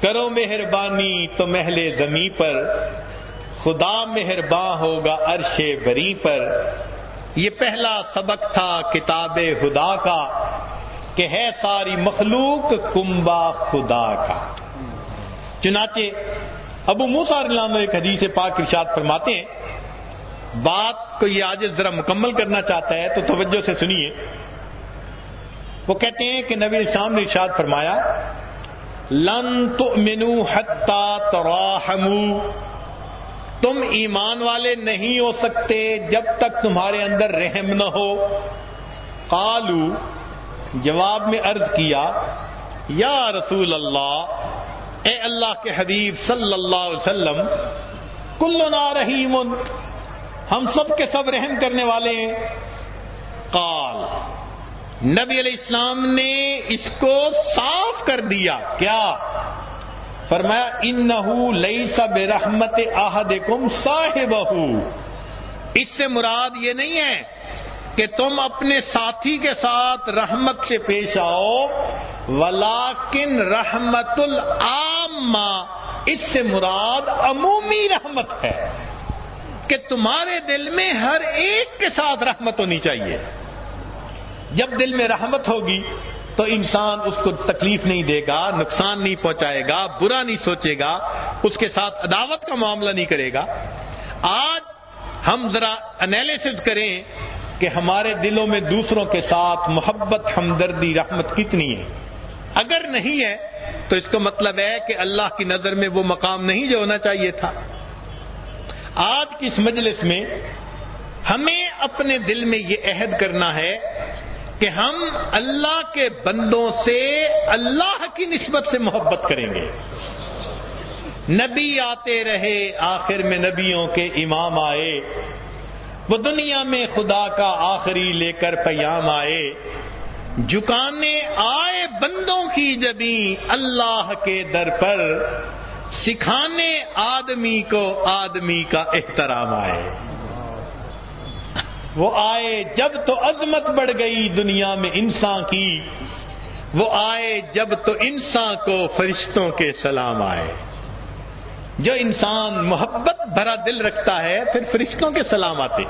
Speaker 1: کرو مہربانی تو محل زمین پر، خدا مہربان ہوگا عرش بری پر۔ یہ پہلا سبق تھا کتاب خدا کا، کہ ہے ساری مخلوق کمبا خدا کا۔ چنانچہ ابو موسا ایک حدیث پاک ارشاد فرماتے ہیں، بات کو یہ آج ذرا مکمل کرنا چاہتا ہے تو توجہ سے سنیے۔ وہ کہتے ہیں کہ نبی شام نے ارشاد فرمایا، لن تؤمنو حتی تراحمو تم ایمان والے نہیں ہو سکتے جب تک تمہارے اندر رحم نہ ہو۔ قالو جواب میں عرض کیا، یا رسول اللہ اے اللہ کے حبیب صلی اللہ علیہ وسلم کلنا رحیم، ہم سب کے سب رحم کرنے والے۔ ہیں قال، نبی علیہ السلام نے اس کو صاف کر دیا۔ کیا؟ فرمایا ان لئی سب رحمت آہد کم صاحب اس سے مراد یہ نہیں ہے کہ تم اپنے ساتھی کے ساتھ رحمت سے پیش آؤ ولاکن رحمت العام اس سے مراد عمومی رحمت ہے کہ تمہارے دل میں ہر ایک کے ساتھ رحمت ہونی چاہیے۔ جب دل میں رحمت ہوگی تو انسان اس کو تکلیف نہیں دے گا، نقصان نہیں پہنچائے گا، برا نہیں سوچے گا، اس کے ساتھ عداوت کا معاملہ نہیں کرے گا۔ آج ہم ذرا انالیس کریں کہ ہمارے دلوں میں دوسروں کے ساتھ محبت، ہمدردی، رحمت کتنی ہے؟ اگر نہیں ہے، تو اس کا مطلب ہے کہ اللہ کی نظر میں وہ مقام نہیں جو ہونا چاہیے تھا۔ آج کی اس مجلس میں ہمیں اپنے دل میں یہ عہد کرنا ہے کہ ہم اللہ کے بندوں سے اللہ کی نسبت سے محبت کریں گے۔ نبی آتے رہے، آخر میں نبیوں کے امام آئے۔ وہ دنیا میں خدا کا آخری لے کر پیام آئے جکانے آئے بندوں کی جبی اللہ کے در پر، سکھانے آدمی کو آدمی کا احترام آئے۔ وہ آئے جب تو عظمت بڑھ گئی دنیا میں انسان کی، وہ آئے جب تو انسان کو فرشتوں کے سلام آئے۔ جو انسان محبت بھرا دل رکھتا ہے، پھر فرشتوں کے سلام آتے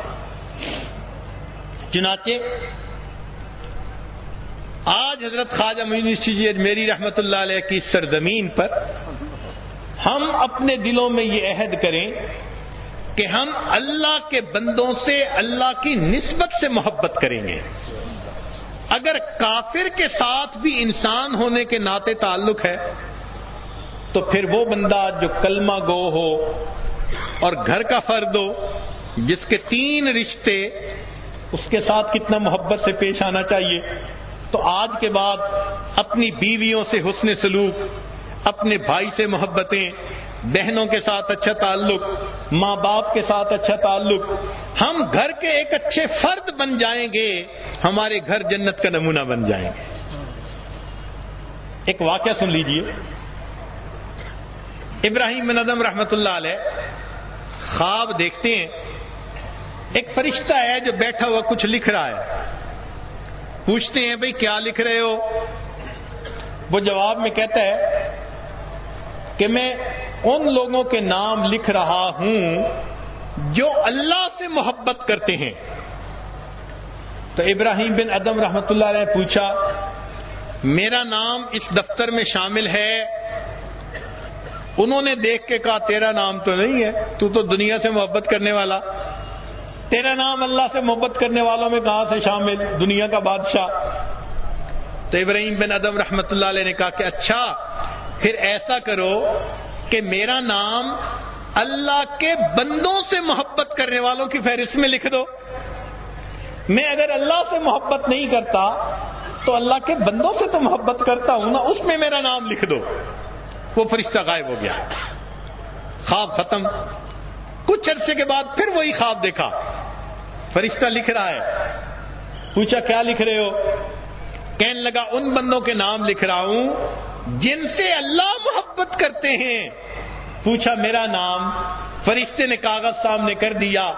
Speaker 1: چنانچہ، آج حضرت خواجہ یونیورسٹی جی میری رحمت اللہ علیہ کی سرزمین پر ہم اپنے دلوں میں یہ عہد کریں کہ ہم اللہ کے بندوں سے اللہ کی نسبت سے محبت کریں گے۔ اگر کافر کے ساتھ بھی انسان ہونے کے ناطے تعلق ہے تو پھر وہ بندہ جو کلمہ گو ہو اور گھر کا فرد ہو، جس کے تین رشتے اس کے ساتھ کتنا محبت سے پیش آنا چاہیے۔ تو آج کے بعد اپنی بیویوں سے حسن سلوک، اپنے بھائی سے محبتیں، بہنوں کے ساتھ اچھا تعلق، ماں باپ کے ساتھ اچھا تعلق، ہم گھر کے ایک اچھے فرد بن جائیں گے، ہمارے گھر جنت کا نمونہ بن جائیں گے۔ ایک واقعہ سن لیجیے۔ ابراہیم بن ادم رحمت اللہ علیہ خواب دیکھتے ہیں۔ ایک فرشتہ ہے جو بیٹھا ہوا کچھ لکھ رہا ہے۔ پوچھتے ہیں بھئی کیا لکھ رہے ہو؟ وہ جواب میں کہتا ہے کہ میں ان لوگوں کے نام لکھ رہا ہوں جو اللہ سے محبت کرتے ہیں۔ تو ابراہیم بن ادم رحمت اللہ نے پوچھا، میرا نام اس دفتر میں شامل ہے انہوں نے دیکھ کے کہا، تیرا نام تو نہیں ہے، تو تو دنیا سے محبت کرنے والا۔ تیرا نام اللہ سے محبت کرنے والوں میں کہاں سے شامل؟ دنیا کا بادشاہ۔ تو ابراہیم بن ادم رحمت اللہ علیہ نے کہا کہ اچھا پھر ایسا کرو کہ میرا نام اللہ کے بندوں سے محبت کرنے والوں کی فہرست میں لکھ دو۔ میں اگر اللہ سے محبت نہیں کرتا، تو اللہ کے بندوں سے تو محبت کرتا ہوں نا، اس میں میرا نام لکھ دو۔ وہ فرشتہ غائب ہو گیا۔ خواب ختم۔ کچھ عرصے کے بعد پھر وہی خواب دیکھا۔ فرشتہ لکھ رہا ہے۔ پوچھا، کیا لکھ رہے ہو؟ کہنے لگا، ان بندوں کے نام لکھ رہا ہوں جن سے اللہ محبت کرتے ہیں۔ پوچھا، میرا نام؟ فرشتے نے کاغذ سامنے کر دیا۔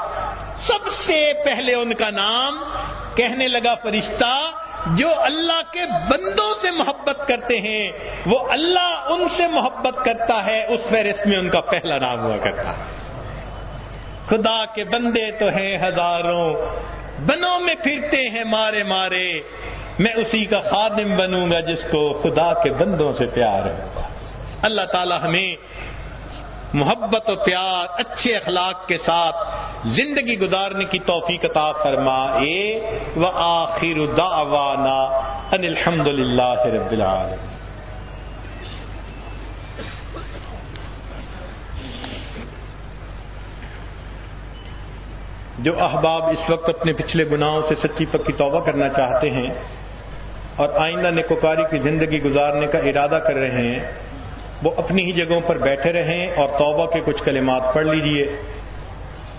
Speaker 1: سب سے پہلے ان کا نام۔ کہنے لگا، فرشتہ جو اللہ کے بندوں سے محبت کرتے ہیں، وہ اللہ ان سے محبت کرتا ہے، اس فہرست میں ان کا پہلا نام ہوا کرتا۔ خدا کے بندے تو ہیں ہزاروں، بنوں میں پھرتے ہیں مارے مارے۔ میں اسی کا خادم بنوں گا جس کو خدا کے بندوں سے پیار ہوگا اللہ تعالی ہمیں محبت و پیار، اچھے اخلاق کے ساتھ زندگی گزارنے کی توفیق عطا فرمائے۔ و آخر دعوانا ان الحمد للہ رب العالمین۔ جو احباب اس وقت اپنے پچھلے گناہوں سے سچی پکی توبہ کرنا چاہتے ہیں اور آئندہ نکوکاری کی زندگی گزارنے کا ارادہ کر رہے ہیں وہ اپنی ہی جگہوں پر بیٹھے رہیں اور توبہ کے کچھ کلمات پڑھ لیجیے۔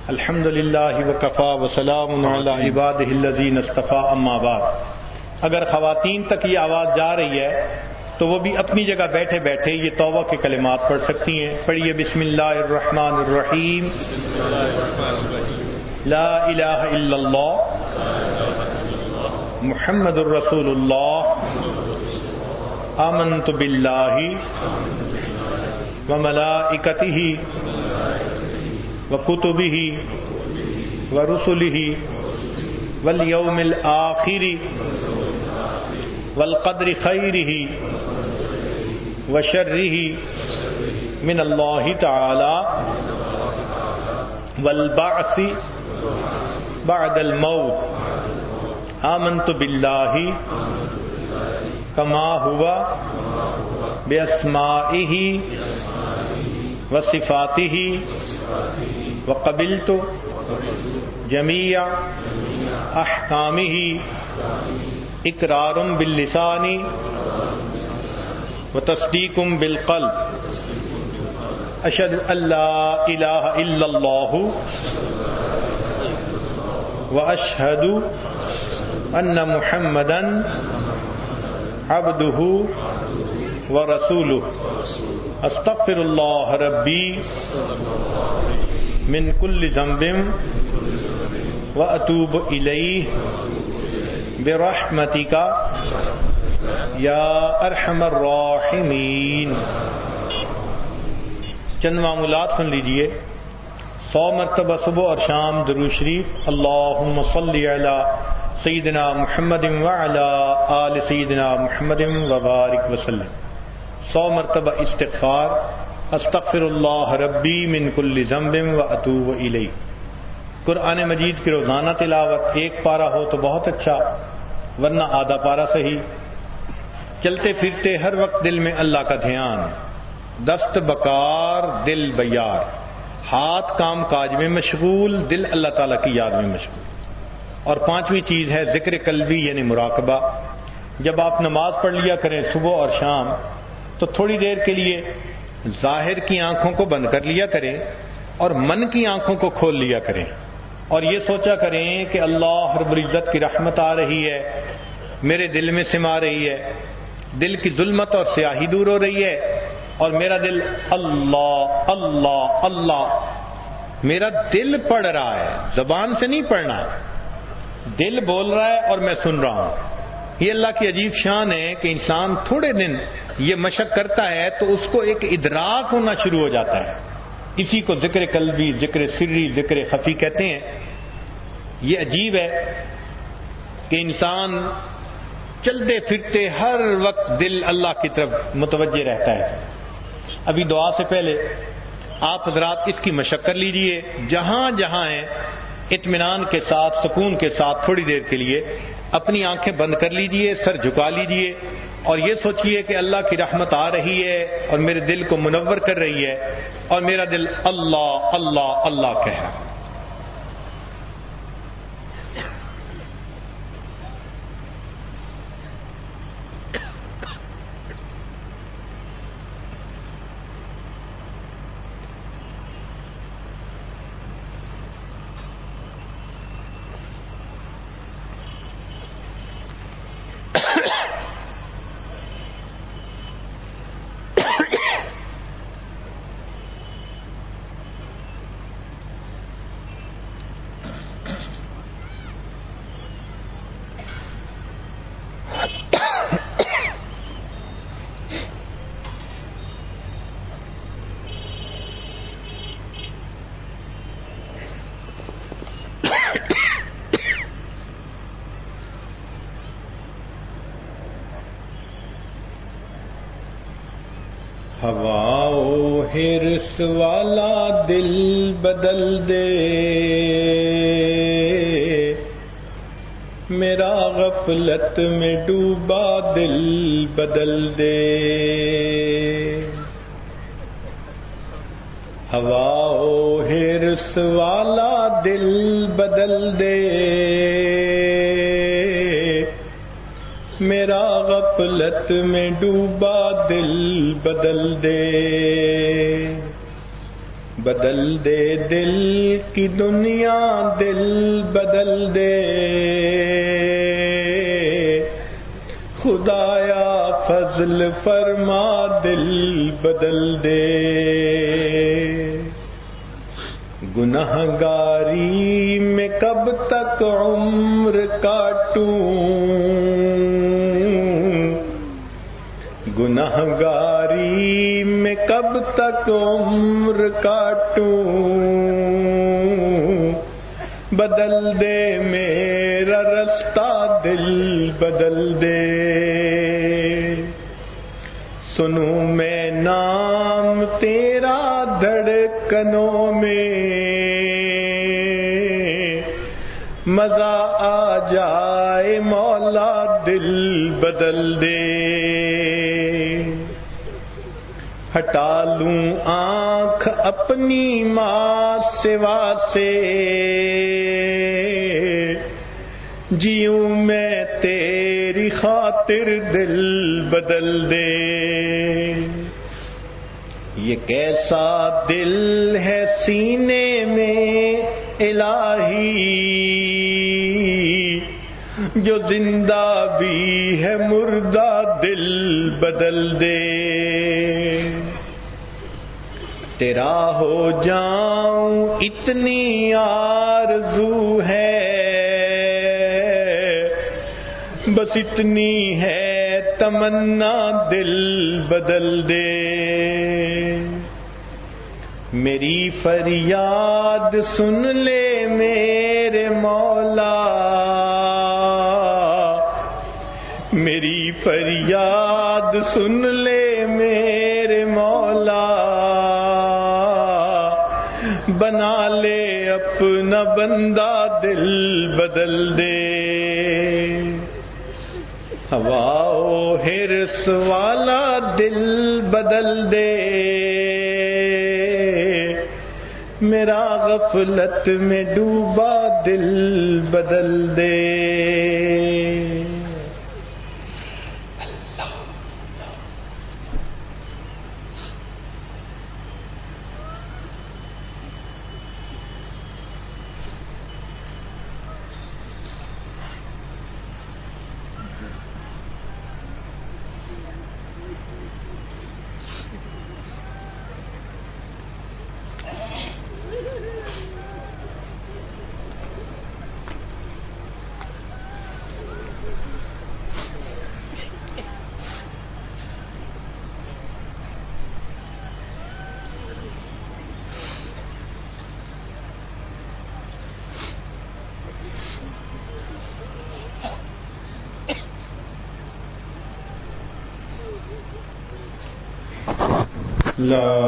Speaker 1: الحمد للہ وکفا وسلام عباد اصطفیٰ اما بعد۔ اگر خواتین تک یہ آواز جا رہی ہے، تو وہ بھی اپنی جگہ بیٹھے بیٹھے یہ توبہ کے کلمات پڑھ سکتی ہیں۔ پڑھیے بسم اللہ الرحمن الرحیم۔ لا الہ الا اللہ۔ محمد الرسول اللہ۔ آمنت باللہ۔ وملائكته وكتبه ورسله واليوم الآخر والقدر خيره وشره من الله تعالى والبعث بعد الموت آمنت بالله كما هو بأسمائه و صفاتی ہی و قبل تو جمیا احکامی ہی اقرارم باللسانی و تصدیقم بالقل اشد اللہ الہ الا اللہ و اشہد ان محمدن عبدہ و رسولہ استغفر اللہ ربی من کل ذنب و اطوب علیہ برحمتی کا یا ارحم الراحمین۔ چند معمولات سن لیجیے۔ سو مرتبہ صبح اور شام درو شریف۔ اللہم صلی علی سیدنا محمد وعلا آل سیدنا محمد وبارک وسلم۔ سو مرتبہ استغفار استغفر اللہ ربی من کل ذنب و اطوب علی قرآن مجید کی روزانہ تلاوت ایک پارا ہو تو بہت اچھا ورنہ آدھا پارا صحیح۔ چلتے پھرتے ہر وقت دل میں اللہ کا دھیان۔ دست بکار، دل بیار۔ ہاتھ کام کاج میں مشغول، دل اللہ تعالیٰ کی یاد میں مشغول۔ اور پانچویں چیز ہے ذکر قلبی یعنی مراقبہ۔ جب آپ نماز پڑھ لیا کریں صبح اور شام تو تھوڑی دیر کے لیے ظاہر کی آنکھوں کو بند کر لیا کریں اور من کی آنکھوں کو کھول لیا کریں اور یہ سوچا کریں کہ اللہ رب العزت کی رحمت آ رہی ہے، میرے دل میں سما رہی ہے، دل کی ظلمت اور سیاہی دور ہو رہی ہے اور میرا دل اللہ اللہ اللہ، میرا دل پڑھ رہا ہے، زبان سے نہیں پڑھنا دل بول رہا ہے اور میں سن رہا ہوں۔ یہ اللہ کی عجیب شان ہے کہ انسان تھوڑے دن یہ مشق کرتا ہے تو اس کو ایک ادراک ہونا شروع ہو جاتا ہے۔ اسی کو ذکر قلبی، ذکر سری، ذکر خفی کہتے ہیں۔ یہ عجیب ہے کہ انسان چلتے پھرتے ہر وقت دل اللہ کی طرف متوجہ رہتا ہے۔ ابھی دعا سے پہلے آپ حضرات اس کی مشق کر لیجیے۔ جہاں جہاں ہیں، اطمینان کے ساتھ، سکون کے ساتھ تھوڑی دیر کے لیے اپنی آنکھیں بند کر لیجیے، سر جھکا لیجیے۔ اور یہ سوچئے کہ اللہ کی رحمت آ رہی ہے اور میرے دل کو منور کر رہی ہے اور میرا دل اللہ اللہ اللہ کہہ رہا ہے ہرس والا دل بدل دے۔ میرا غفلت میں ڈوبا دل بدل دے۔ ہوا ہرس والا دل بدل دے۔ میرا غفلت میں ڈوبا دل بدل دے۔ بدل دے دل کی دنیا، دل بدل دے۔ خدایا فضل فرما، دل بدل دے۔ گناہ گاری میں کب تک عمر کاٹوں؟ گناہ میں کب تک عمر کاٹوں؟ بدل دے میرا رستہ، دل بدل دے۔ سنوں میں نام تیرا دھڑکنوں میں۔ مزہ آ جائے، مولا دل بدل دے۔ ہٹا لوں آنکھ اپنی ماں سوا سے۔ جیوں میں تیری خاطر دل بدل دے۔ یہ کیسا دل ہے سینے میں الہی۔ جو زندہ بھی ہے مردہ دل بدل دے۔ تیرا ہو جاؤں، اتنی آرزو ہے۔ بس اتنی ہے، تمنا دل بدل دے۔ میری فریاد سن لے میرے مولا۔ میری فریاد سن لے بندہ دل بدل دے۔ ہوا ہرس والا دل بدل دے۔ میرا غفلت میں ڈوبا دل بدل دے۔ لا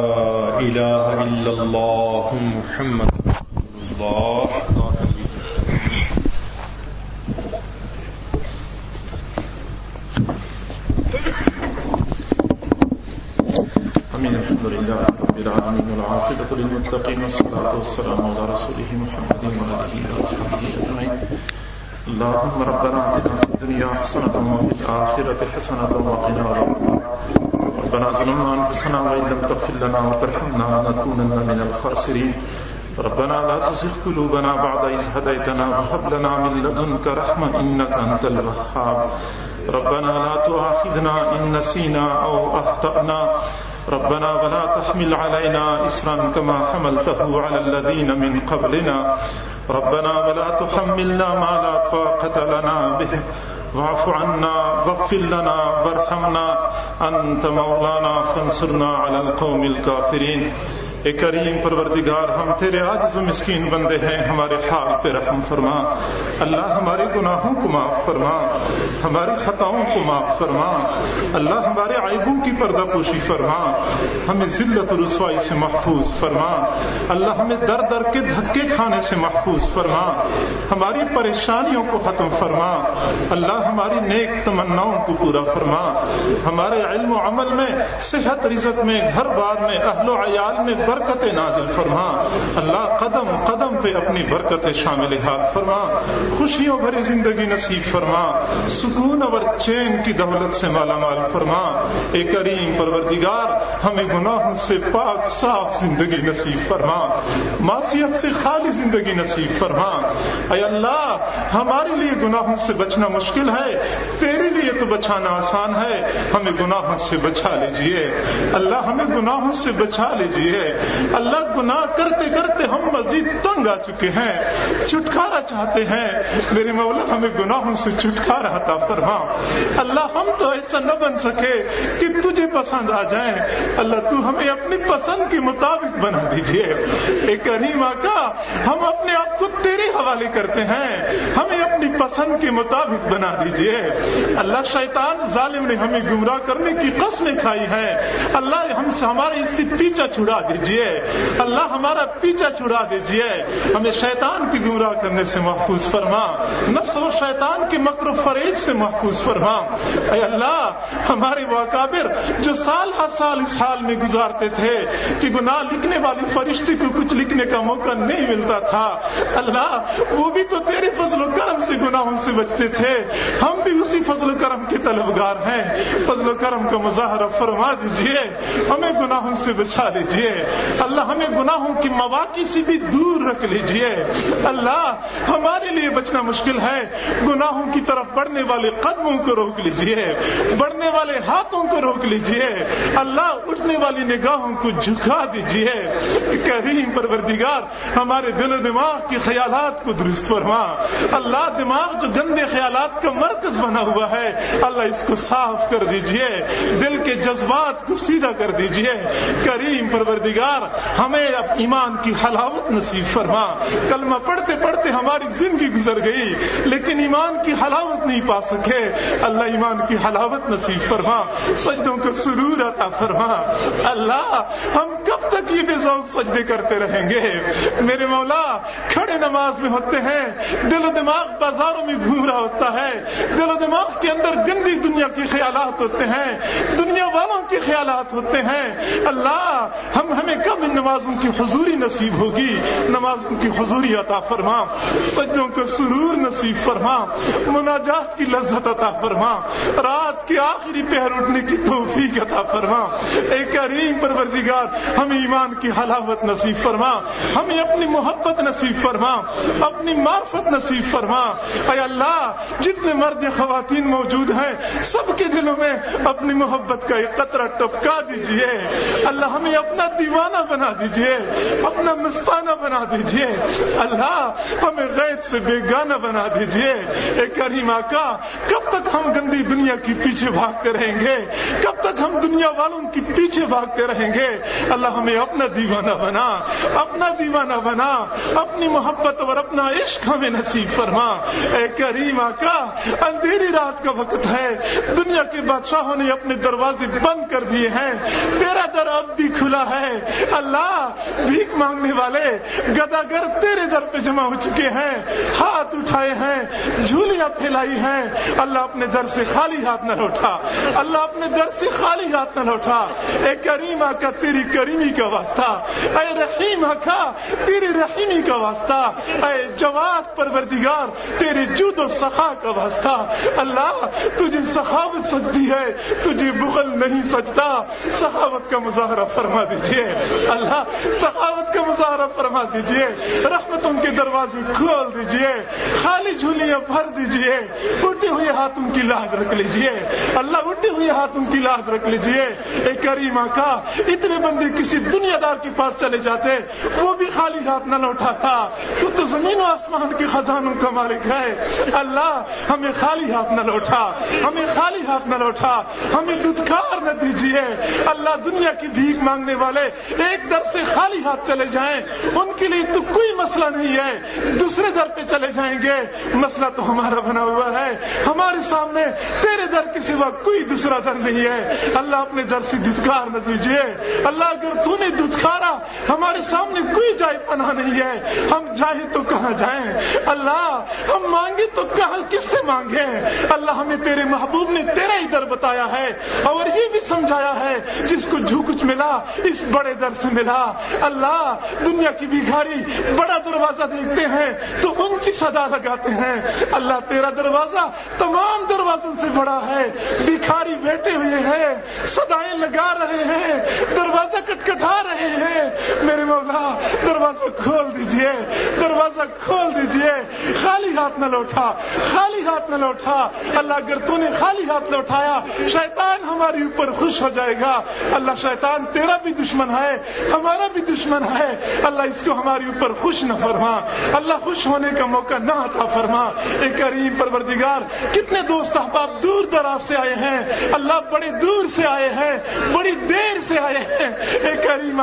Speaker 2: تزغ قلوبنا بعد إذ هديتنا وهب لنا من لدنك رحمة إنك أنت الوهاب. ربنا لا تؤاخذنا إن نسينا أو أخطأنا. ربنا ولا تحمل علينا إسرا كما حملته على الذين من قبلنا. ربنا ولا تحملنا ما لا طاقة لنا به. واعف عنا واغفر لنا وارحمنا. أنت مولانا فانصرنا على القوم الكافرين. اے کریم پروردگار، ہم تیرے عاجز و مسکین بندے ہیں، ہمارے حال پہ رحم فرما۔ اللہ ہمارے گناہوں کو معاف فرما، ہماری خطاؤں کو معاف فرما۔ اللہ ہمارے عیبوں کی پردہ پوشی فرما، ہمیں ذلت و رسوائی سے محفوظ فرما۔ اللہ ہمیں در در کے دھکے کھانے سے محفوظ فرما۔ ہماری پریشانیوں کو ختم فرما۔ اللہ ہماری نیک تمناؤں کو پورا فرما۔ ہمارے علم و عمل میں، صحت رزت میں، گھر بار میں، اہل و عیال میں برکت نازل فرما۔ اللہ قدم قدم پہ اپنی برکت شامل حال فرما۔ خوشیوں بھری زندگی نصیب فرما۔ سکون اور چین کی دولت سے مالا مال فرما۔ اے کریم پروردگار، ہمیں گناہوں سے پاک، صاف زندگی نصیب فرما۔ معصیت سے خالی زندگی نصیب فرما۔ اے اللہ، ہمارے لیے گناہوں سے بچنا مشکل ہے۔ تیرے لیے تو بچانا آسان ہے۔ ہمیں گناہوں سے بچا لیجیے اللہ، ہمیں گناہوں سے بچا لیجیے اللہ گناہ کرتے کرتے ہم مزید تنگ آ چکے ہیں، چھٹکارا چاہتے ہیں۔ میرے مولا، ہمیں گناہوں سے چھٹکارا عطا فرما۔ اللہ، ہم تو ایسا نہ بن سکے کہ تجھے پسند آ جائیں۔ اللہ، تو ہمیں اپنی پسند کے مطابق بنا دیجیے ایک کریم آقا، ہم اپنے آپ کو تیرے حوالے کرتے ہیں۔ ہمیں اپنی پسند کے مطابق بنا دیجیے اللہ، شیطان ظالم نے ہمیں گمراہ کرنے کی قسمیں کھائی ہیں۔ اللہ، ہم سے ہمارے اس سے پیچھا چھڑا دیجیے دیجیے۔ اللہ ہمارا پیچھا چھڑا دیجیے۔ ہمیں شیطان کی گمراہ کرنے سے محفوظ فرما۔ نفس و شیطان کے مکر و فریج سے محفوظ فرما۔ اے اللہ ہمارے واقابر جو سال ہر سال اس حال میں گزارتے تھے کہ گناہ لکھنے والی فرشتے کو کچھ لکھنے کا موقع نہیں ملتا تھا، اللہ، وہ بھی تو تیرے فضل و کرم سے گناہوں سے بچتے تھے۔ ہم بھی اسی فضل و کرم کے طلبگار ہیں۔ فضل و کرم کا مظاہرہ فرما دیجیے۔ ہمیں گناہوں سے بچا لیجیے۔ اللہ ہمیں گناہوں کی مواقع سے بھی دور رکھ لیجیے۔ اللہ ہمارے لیے بچنا مشکل ہے۔ گناہوں کی طرف بڑھنے والے قدموں کو روک لیجیے۔ بڑھنے والے ہاتھوں کو روک لیجیے۔ اللہ اٹھنے والی نگاہوں کو جھکا دیجیے۔ کریم پروردگار، ہمارے دل و دماغ کے خیالات کو درست فرما۔ اللہ دماغ جو گندے خیالات کا مرکز بنا ہوا ہے، اللہ اس کو صاف کر دیجیے۔ دل کے جذبات کو سیدھا کر دیجیے۔ کریم پروردگار ہمیں اب ایمان کی حلاوت نصیب فرما۔ کلمہ پڑھتے پڑھتے ہماری زندگی گزر گئی، لیکن ایمان کی حلاوت نہیں پا سکے۔ اللہ ایمان کی حلاوت نصیب فرما۔ سجدوں کو سرور عطا فرما۔ اللہ، ہم کب تک یہ بے ذوق سجدے کرتے رہیں گے؟ میرے مولا، کھڑے نماز میں ہوتے ہیں۔ دل و دماغ بازاروں میں گھوم رہا ہوتا ہے۔ دل و دماغ کے اندر گندی دنیا کے خیالات ہوتے ہیں۔ دنیا والوں کے خیالات ہوتے ہیں۔ اللہ، ہم ہمیں کب ان نمازوں کی حضوری نصیب ہوگی۔ نمازوں کی حضوری عطا فرما۔ سجدوں کو سرور نصیب فرما۔ مناجات کی لذت عطا فرما۔ رات کے آخری پہر اٹھنے کی توفیق عطا فرما۔ اے کریم پروردگار ہمیں ایمان کی حلاوت نصیب فرما۔ ہمیں اپنی محبت نصیب فرما۔ اپنی معرفت نصیب فرما۔ اے اللہ، جتنے مرد خواتین موجود ہیں، سب کے دلوں میں اپنی محبت کا ایک قطرہ ٹپکا دیجیے۔ اللہ، ہمیں اپنا دیوان دیوانہ بنا دیجیے، اپنا مستانہ بنا دیجیے۔ اللہ، ہمیں غیر سے بیگانہ بنا دیجیے۔ اے کریم آقا، کب تک ہم گندی دنیا کی پیچھے بھاگتے رہیں گے؟ کب تک ہم دنیا والوں کی پیچھے بھاگتے رہیں گے؟ اللہ، ہمیں اپنا دیوانہ بنا، اپنا دیوانہ بنا، اپنی محبت اور اپنا عشق ہمیں نصیب فرما۔ اے کریم آقا، اندھیری رات کا وقت ہے۔ دنیا کے بادشاہوں نے اپنے دروازے بند کر دیے ہیں۔ تیرا در اب بھی کھلا ہے۔ اللہ بھیک مانگنے والے گداگر تیرے در پہ جمع ہو چکے ہیں، ہاتھ اٹھائے ہیں، جھولیاں پھیلائی ہیں۔ اللہ اپنے در سے خالی ہاتھ نہ لوٹا۔ اللہ اپنے در سے خالی ہاتھ نہ لوٹا۔ اے کریم آقا، تیری کریمی کا واسطہ۔ اے رحیم آقا، تیری رحیمی کا واسطہ۔ اے جواد پروردگار تیرے جود و سخا کا واسطہ۔ اللہ، تجھے سخاوت سجتی ہے، تجھے بغل نہیں سجتا سخاوت کا مظاہرہ فرما دیجیے۔ اللہ سخاوت کا مظاہرہ فرما دیجیے، رحمتوں کے دروازے کھول دیجیے، خالی جھولیاں بھر دیجیے اٹھے ہوئے ہاتھوں کی لاج رکھ لیجیے، اللہ اٹھے ہوئے ہاتھوں کی لاج رکھ لیجیے۔ اے کریم آقا، اتنے بندے کسی دنیا دار کے پاس چلے جاتے، وہ بھی خالی ہاتھ نہ لوٹاتا تو تو زمین و آسمان کے خزانوں کا مالک ہے۔ اللہ، ہمیں خالی ہاتھ نہ لوٹا، ہمیں خالی ہاتھ نہ لوٹا، ہمیں دودھکار نہ دیجیے اللہ دنیا کی بھیک مانگنے والے ایک در سے خالی ہاتھ چلے جائیں، ان کے لیے تو کوئی مسئلہ نہیں ہے۔ دوسرے در پہ چلے جائیں گے۔ مسئلہ تو ہمارا بنا ہوا ہے۔ ہمارے سامنے تیرے در کے سوا کوئی دوسرا در نہیں ہے۔ اللہ اپنے در سے دودھکار نہ دیجیے۔ اللہ اگر تو نے دودھکارا، ہمارے سامنے کوئی جائے پناہ نہیں ہے۔ ہم جائیں تو کہاں جائیں؟ اللہ، ہم مانگے تو کہاں، کس سے مانگے اللہ ہمیں تیرے محبوب نے تیرا ہی در بتایا ہے اور یہ بھی سمجھایا ہے، جس کو جو کچھ ملا، اس بڑے در سے ملا، اللہ دنیا کی بھیکاری بڑا دروازہ دیکھتے ہیں، تو ان کی صدا لگاتے ہیں۔ اللہ تیرا دروازہ تمام دروازوں سے بڑا ہے بھیکاری بیٹھے ہوئے ہیں سدائیں لگا رہے ہیں، دروازہ کٹکھٹا رہے ہیں۔ میرے مولا، دروازہ کھول دیجیے، دروازہ کھول دیجیے۔ خالی ہاتھ نہ لوٹا، خالی ہاتھ نہ لوٹا۔ اللہ، اگر تو نے خالی ہاتھ لوٹایا شیطان ہمارے اوپر خوش ہو جائے گا۔ اللہ، شیطان تیرا بھی دشمن ہے۔ ہمارا بھی دشمن ہے۔ اللہ اس کو ہمارے اوپر خوش نہ فرما۔ اللہ خوش ہونے کا موقع نہ عطا فرما۔ اے کریم پروردگار، کتنے دوست احباب دور دراز سے آئے ہیں۔ اللہ بڑے دور سے آئے ہیں، بڑی دیر سے آئے ہیں، اے کریم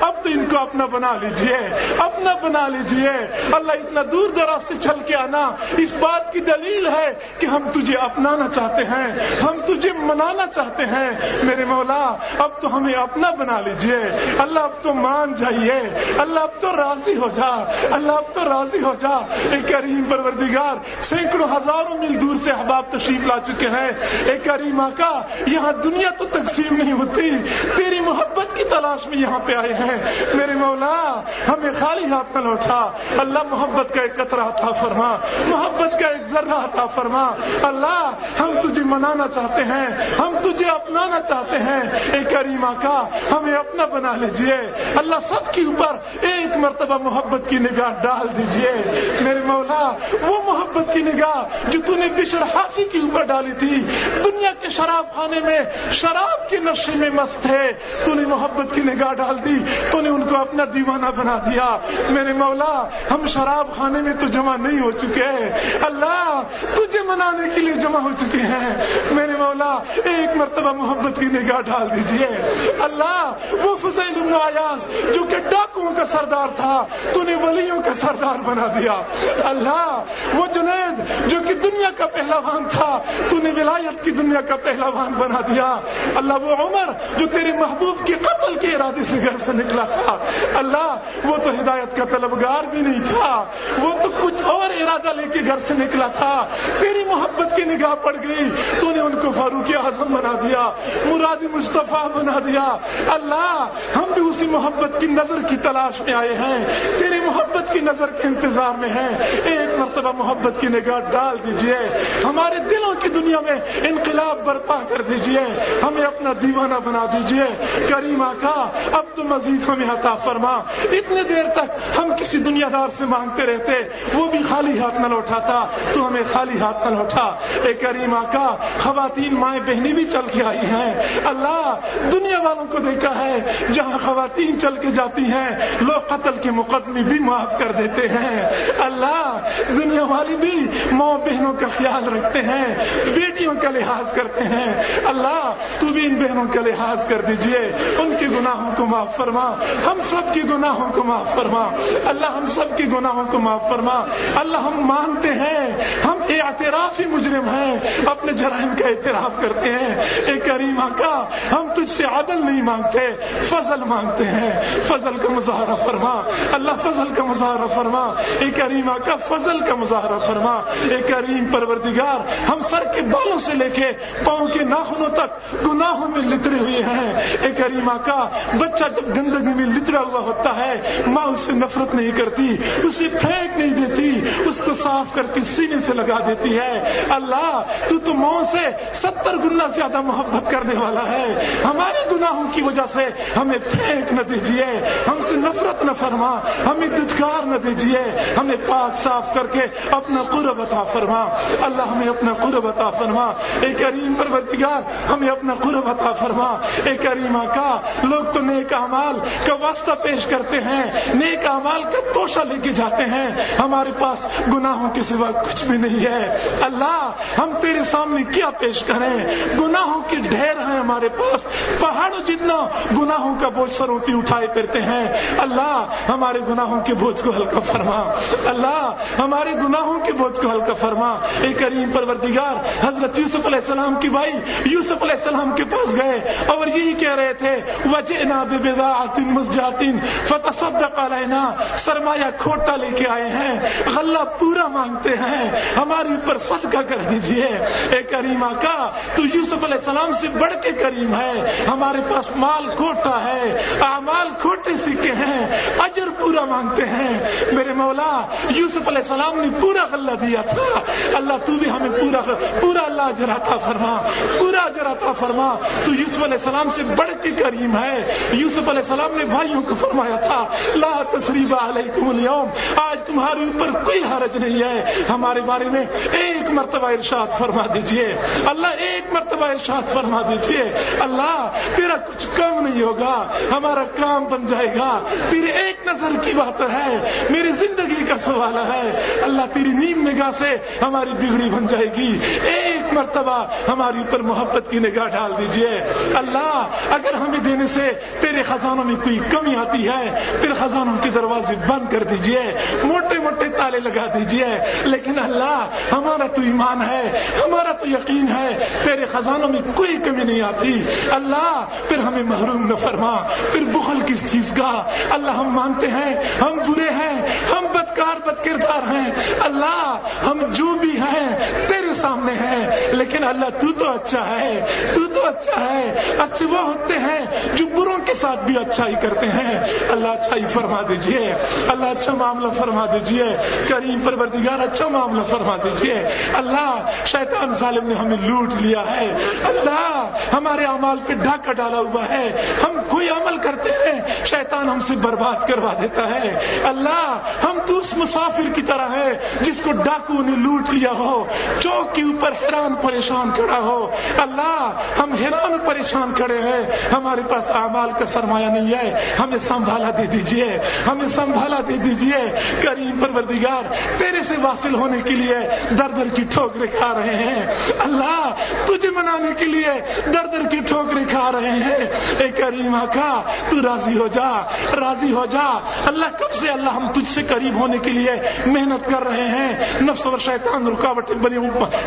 Speaker 2: اب تو ان کو اپنا بنا لیجیے، اپنا بنا لیجیے۔ اللہ اتنا دور دراز سے چل کے آنا، اس بات کی دلیل ہے کہ ہم تجھے اپنانا چاہتے ہیں، ہم تجھے منانا چاہتے ہیں۔ میرے مولا، اب تو ہمیں اپنا بنا لیجیے۔ اللہ اب تو مان جائیے، اللہ اب تو راضی ہو جا، اللہ اب تو راضی ہو جا۔ اے کریم پروردگار، سینکڑوں ہزاروں میل دور سے احباب تشریف لا چکے ہیں۔ اے کریم آقا، یہاں دنیا تو تقسیم نہیں ہوتی تیری محبت کی تلاش میں یہاں پہ آئے ہیں۔ میرے مولا، ہمیں خالی ہاتھ نہ لوٹا۔ اللہ محبت کا ایک قطرہ عطا فرما۔ محبت کا ایک ذرہ عطا فرما۔ اللہ، ہم تجھے منانا چاہتے ہیں۔ ہم تجھے اپنانا چاہتے ہیں۔ اے کریم آقا، ہمیں اپنا بنا لیجیے۔ اللہ، سب کے اوپر ایک مرتبہ محبت کی نگاہ ڈال دیجیے۔ میرے مولا، وہ محبت کی نگاہ جو تو نے بشر حافی کے اوپر ڈالی تھی، دنیا کے شراب خانے میں، شراب کے نشے میں مست ہے۔ تو نے محبت کی نگاہ ڈال دی تو نے ان کو اپنا دیوانہ بنا دیا میرے مولا ہم شراب خانے میں تو جمع نہیں ہو چکے ہیں اللہ تجھے منانے کے لیے جمع ہو چکے ہیں میرے مولا ایک مرتبہ محبت کی نگاہ ڈال دیجیے اللہ وہ فضیل ابن آیاز جو کہ ڈاکوؤں کا سردار تھا تو نے ولیوں کا سردار بنا دیا اللہ وہ جنید جو کہ دنیا کا پہلاوان تھا تو نے ولایت کی دنیا کا پہلاوان بنا دیا اللہ وہ عمر جو تیرے محبوب کے قتل کے ارادے سے گھر سے نکلا تھا۔ اللہ، وہ تو ہدایت کا طلبگار بھی نہیں تھا۔ وہ تو کچھ اور ارادہ لے کے گھر سے نکلا تھا۔ تیری محبت کی نگاہ پڑ گئی۔ تو نے ان کو فاروق اعظم بنا دیا، مرادی مصطفیٰ بنا دیا۔ اللہ، ہم بھی اسی محبت کی نظر کی تلاش میں آئے ہیں۔ تیری محبت کی نظر کے انتظار میں ہیں۔ ایک مرتبہ محبت کی نگاہ ڈال دیجیے۔ ہمارے دلوں کی دنیا میں انقلاب برپا کر دیجیے۔ ہمیں اپنا دیوانہ بنا دیجیے۔ کریم آقا اب تو مزید ہمیں عطا فرما۔ اتنے دیر تک ہم کسی دنیا دار سے مانگتے رہتے، وہ بھی خالی ہاتھ نہ لوٹاتا، تو ہمیں خالی ہاتھ نہ لوٹا۔ اے کریم آقا خواتین مائیں بہنی بھی چل کے آئی ہیں۔ اللہ دنیا والوں کو دیکھا ہے، جہاں خواتین چل کے جاتی ہیں، لوگ قتل کے مقدمے بھی معاف کر دیتے ہیں۔ اللہ دنیا والی بھی ماں بہنوں کا خیال رکھتے ہیں، بیٹیوں کا لحاظ کرتے ہیں۔ اللہ تو بھی ان بہنوں کا لحاظ کر دیجیے۔ ان کے گناہوں کو معاف فرما۔ ہم سب کے گناہوں کو معاف فرما۔ اللہ ہم سب کے گناہوں کو معاف فرما۔ اللہ ہم مانتے ہیں۔ ہم اعترافی مجرم ہیں۔ اپنے جرائم کا اعتراف کرتے ہیں۔ اے کریم آقا ہم تجھ سے عدل نہیں مانگتے۔ فضل مانگتے ہیں۔ فضل کا مظاہرہ فرما۔ اللہ فضل کا مظاہرہ فرما۔ اے کریم آقا فضل کا مظاہرہ فرما۔ اے کریم پروردگار، ہم سر کے بالوں سے لے کے پاؤں کے ناخنوں تک گناہوں میں لتڑے ہوئے ہیں۔ اے کریم آقا بچہ جب گندگی میں لتڑا ہوا ہوتا ہے، ماں اس سے نفرت نہیں کرتی، اسے پھینک نہیں دیتی، اس کو صاف کر کے سینے سے لگا دیتی ہے۔ اللہ، تو تو ماں سے ستر گنا زیادہ محبت کرنے والا ہے۔ ہمارے گناہوں کی وجہ سے ہمیں پھینک نہ دیجیے۔ ہم سے نفرت نہ فرما، ہمیں دھتکار نہ دیجیے۔ ہمیں پاک صاف کر کے اپنا قرب عطا فرما۔ اللہ ہمیں اپنا قرب عطا فرما۔ اے کریم پروردگار، ہمیں اپنا قرب عطا فرما۔ اے کریم آقا لوگ تو نیک اعمال کا واسطہ پیش کرتے ہیں۔ نیک اعمال کا توشہ لے کے جاتے ہیں۔ ہمارے پاس گناہوں کے سوا کچھ بھی نہیں ہے۔ اللہ، ہم تیرے سامنے کیا پیش کریں؟ گناہوں کے ڈھیر ہیں ہمارے پاس۔ پہاڑوں جتنا گناہوں کا بوجھ سروتی اٹھائے پھرتے ہیں۔ اللہ، ہمارے گناہوں کے بوجھ کو ہلکا فرما۔ اللہ، ہمارے گناہوں کے بوجھ کو ہلکا فرما۔ اے کریم پروردگار، حضرت یوسف علیہ السلام کی بھائی یوسف علیہ السلام کے پاس گئے اور یہی کہہ رہے تھے، وجئنا ببضاعت فتصدق علینا. سرمایہ کھوٹا لے کے آئے ہیں، غلہ پورا مانگتے ہیں ہمارے اوپر صدقہ کر دیجیے۔ اے کریم آقا، تو یوسف علیہ السلام سے بڑھ کے کریم ہے، ہمارے پاس مال کھوٹا ہے، اعمال کھوٹے سیکھے ہیں، اجر پورا مانگتے ہیں۔ میرے مولا، یوسف علیہ السلام نے پورا غلہ دیا تھا۔ اللہ تو بھی ہمیں پورا پورا اللہ اجر عطا فرما، پورا اجر عطا فرما۔ تو یوسف علیہ السلام سے بڑھ کے کریم ہے یوسف علیہ السلام نے بھائیوں کو فرمایا تھا، لا تصریب علیکم اليوم، آج تمہارے اوپر کوئی حرج نہیں ہے۔ ہمارے بارے میں ایک مرتبہ ارشاد فرما دیجیے۔ اللہ، ایک مرتبہ ارشاد فرما دیجیے۔ اللہ، تیرا کچھ کم نہیں ہوگا، ہمارا کام بن جائے گا۔ تیرے ایک نظر کی بات ہے، میری زندگی کا سوال ہے۔ اللہ، تیری نیم نگاہ سے ہماری بگڑی بن جائے گی۔ ایک مرتبہ ہماری اوپر محبت کی نگاہ ڈال دیجیے۔ اللہ اگر ہمیں دینے سے تیرے خزانوں میں کوئی کمی آتی ہے پھر خزانوں کے دروازے بند کر دیجیے، موٹے موٹے تالے لگا دیجیے، لیکن اللہ، ہمارا تو ایمان ہے، ہمارا تو یقین ہے، تیرے خزانوں میں کوئی کمی نہیں آتی۔ اللہ، پھر ہمیں محروم نہ فرما، پھر بخل کس چیز کا اللہ، ہم مانتے ہیں، ہم برے ہیں، ہم بدکار بد کردار ہیں۔ اللہ، ہم جو بھی ہیں، تیرے سامنے ہیں۔ لیکن اللہ، تو تو اچھا ہے، تو تو اچھا ہے، اچھے وہ ہوتے ہیں جو بروں کے ساتھ بھی اچھائی کرتے ہیں۔ اللہ اچھائی فرما دیجیے، اللہ اچھا معاملہ فرما دیجیے۔ کریم پروردگار اچھا معاملہ فرما دیجیے۔ اللہ، شیطان ظالم نے ہمیں لوٹ لیا ہے۔ اللہ، ہمارے اعمال پہ ڈھاکہ ڈالا ہوا ہے۔ ہم کوئی عمل کرتے ہیں، شیطان شیطان ہم سے برباد کروا دیتا ہے۔ اللہ، ہم تو اس مسافر کی طرح ہے جس کو ڈاکو نے لوٹ لیا ہو، چوک کے اوپر حیران پریشان کھڑا ہو۔ اللہ، ہم حیران پریشان کھڑے ہیں۔ ہمارے پاس اعمال کا سرمایہ نہیں ہے ہمیں سنبھالا دے دیجیے ہمیں سنبھالا دے دیجیے کریم پروردگار تیرے سے واصل ہونے کے لیے در در کی ٹھوکرے کھا رہے ہیں اللہ منانے کے لیے در در کی ٹھوکرے کھا رہے ہیں۔ اے کریم آقا، تو راضی ہو جا، راضی ہو جا۔ اللہ کب سے اللہ ہم تجھ سے قریب ہونے کے لیے محنت کر رہے ہیں؟ نفس اور شیطان رکاوٹیں بنی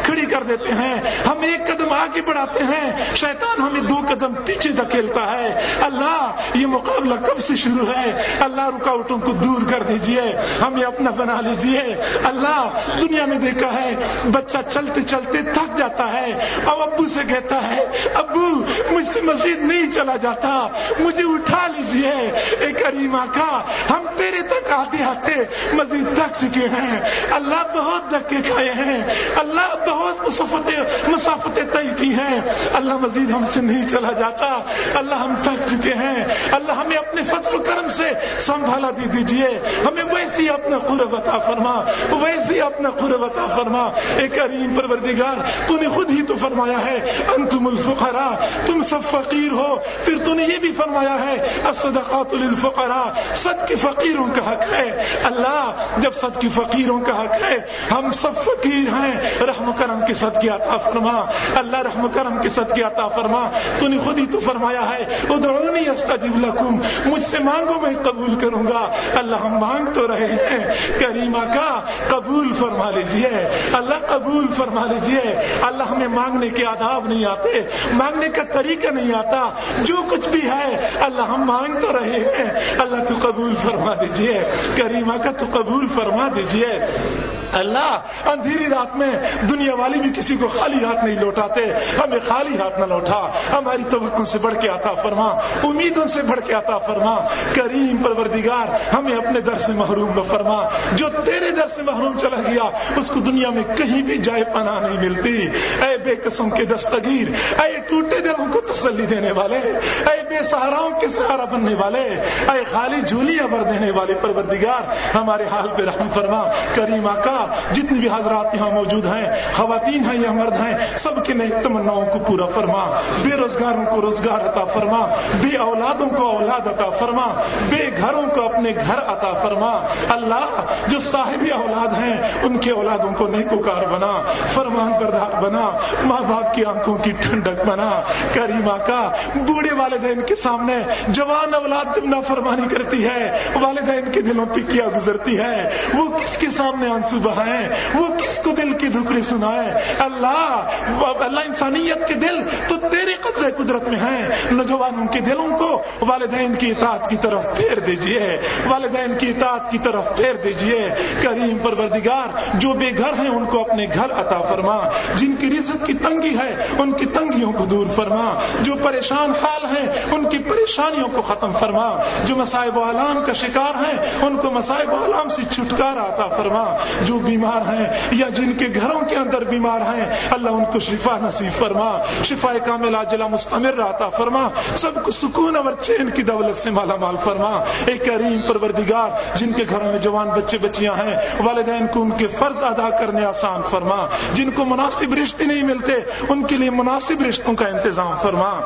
Speaker 2: کھڑی کر دیتے ہیں۔ ہم ایک قدم آگے بڑھاتے ہیں، شیطان ہمیں دو قدم پیچھے دھکیلتا ہے۔ اللہ، یہ مقابلہ کب سے شروع ہے؟ اللہ، رکاوٹوں کو دور کر دیجیے۔ ہمیں اپنا بنا لیجیے۔ اللہ، دنیا میں دیکھا ہے، بچہ چلتے چلتے تھک جاتا ہے۔ اب ابو ابو سے کہتا ہے، ابو، مجھ سے مزید نہیں چلا جاتا، مجھے اٹھا لیجیے. اے کریمہ کا ہم تیرے تک آتے آتے مزید تھک چکے ہیں۔ اللہ بہت دھکے کھائے ہیں۔ اللہ بہت مسافتیں مسافتیں طے کی ہیں اللہ مزید ہم سے نہیں چلا جاتا۔ اللہ ہم تھک چکے ہیں۔ اللہ ہمیں اپنے فضل و کرم سے سنبھالا دے دیجیے۔ ہمیں ویسی اپنا قرب عطا فرما۔ ویسی اپنا قرب عطا فرما۔ اے کریم پروردگار، تو نے خود ہی تو فرمایا ہے، انتم الفقراء، تم سب فقیر ہو۔ پھر تو نے یہ بھی فرمایا ہے، الصدقات للفقراء صد کے فقیروں کا حق ہے۔ اللہ، جب صد کی فقیروں کا حق ہے، ہم سب فقیر ہیں۔ رحم کرم کے صدقے عطا فرما۔ اللہ رحم کرم کے صدقے عطا فرما۔ تو نے خود ہی تو فرمایا ہے، ادعونی استجب لکم، مجھ سے مانگو میں قبول کروں گا۔ اللہ، ہم مانگ تو رہے ہیں۔ کریمہ کا قبول فرما لیجیے۔ اللہ، قبول فرما لیجیے۔ اللہ، ہمیں مانگنے کے آداب نہیں آتے، مانگنے کا طریقہ نہیں آتا، جو کچھ بھی ہے، اللہ ہم مانگ تو رہے ہیں۔ اللہ تو قبول فرما دیجیے، کریمہ کا تو قبول فرما دیجیے۔ اللہ، اندھیری رات میں دنیا والی بھی کسی کو خالی ہاتھ نہیں لوٹاتے، ہمیں خالی ہاتھ نہ لوٹا۔ ہماری توقع سے بڑھ کے آتا فرما، امیدوں سے بڑھ کے آتا فرما۔ کریم پروردگار، ہمیں اپنے در سے محروم نہ فرما۔ جو تیرے در سے محروم چلا گیا، اس کو دنیا میں کہیں بھی جائے پناہ نہیں ملتی۔ اے بے قسم کے دستگیر، اے ٹوٹے دلوں کو تسلی دینے والے، اے بے سہاراؤں کے سہارا بننے والے، اے خالی جھولیاں بھر دینے والے پروردگار، ہمارے حال پہ رحم فرما، کریم آقا جتنی بھی حضرات یہاں موجود ہیں، خواتین ہیں یا مرد ہیں، سب کے نئے تمناؤں کو پورا فرما، بے روزگاروں کو روزگار عطا فرما، بے اولادوں کو اولاد عطا فرما، بے گھروں کو اپنے گھر عطا فرما، اللہ جو صاحب اولاد ہیں، ان کے اولادوں کو نیکوکار بنا فرمان بردار بنا، ماں باپ کی آنکھوں کی ٹھنڈک بنا۔ کریمہ کا بوڑھے والدین کے سامنے جوان اولاد جب نافرمانی کرتی ہے، والدین کے دلوں پہ کیا گزرتی ہے؟ وہ کس کے سامنے آنسو بہائیں؟ وہ کس کو دل کی دھکڑی سنائے اللہ اللہ انسانیت کے دل تو تیرے قبضے قدرت میں ہیں۔ نوجوانوں کے دلوں کو والدین کی اطاعت کی طرف پھیر دیجیے۔ والدین کی اطاعت کی طرف پھیر دیجیے۔ کریم پروردگار، جو بے گھر ہیں ان کو اپنے گھر عطا فرما۔ جن کی رزق کی تنگی ہے ان کی تنگیوں کو دور فرما، جو پریشان حال ہیں، ان کی پریشانیوں کو ختم فرما۔ جو مسائب و علام کا شکار ہیں، ان کو مسائب و علام سے چھٹکارا عطا فرما۔ جو بیمار ہیں یا جن کے گھروں کے اندر بیمار ہیں، اللہ ان کو شفا نصیب فرما۔ شفا کامل عاجلہ مستمر عطا فرما۔ سب کو سکون اور چین کی دولت سے مالا مال فرما۔ اے کریم پروردگار، جن کے گھروں میں جوان بچے بچیاں ہیں، والدین کو ان کے فرض ادا کرنے آسان فرما۔ جن کو مناسب رشتے نہیں ملتے ان کے لیے مناسب رشتوں کا انتظام فرما۔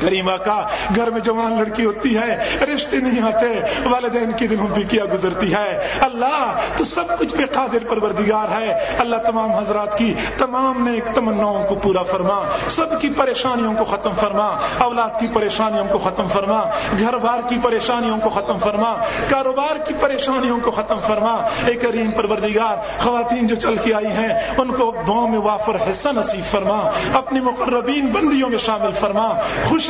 Speaker 2: کریمہ کا گھر میں جوان لڑکی ہوتی ہے، رشتے نہیں آتے، والدین کی دلوں پہ کیا گزرتی ہے۔ اللہ، تو سب کچھ پہ قادر پروردگار ہے۔ اللہ تمام حضرات کی تمام نیک تمناؤں کو پورا فرما۔ سب کی پریشانیوں کو ختم فرما۔ اولاد کی پریشانیوں کو ختم فرما۔ گھر بار کی پریشانیوں کو ختم فرما۔ کاروبار کی پریشانیوں کو ختم فرما۔ اے کریم پروردگار، خواتین جو چل کے آئی ہیں، ان کو دعاؤں میں وافر حصہ نصیب فرما۔ اپنی مقربین بندیوں میں شامل فرما۔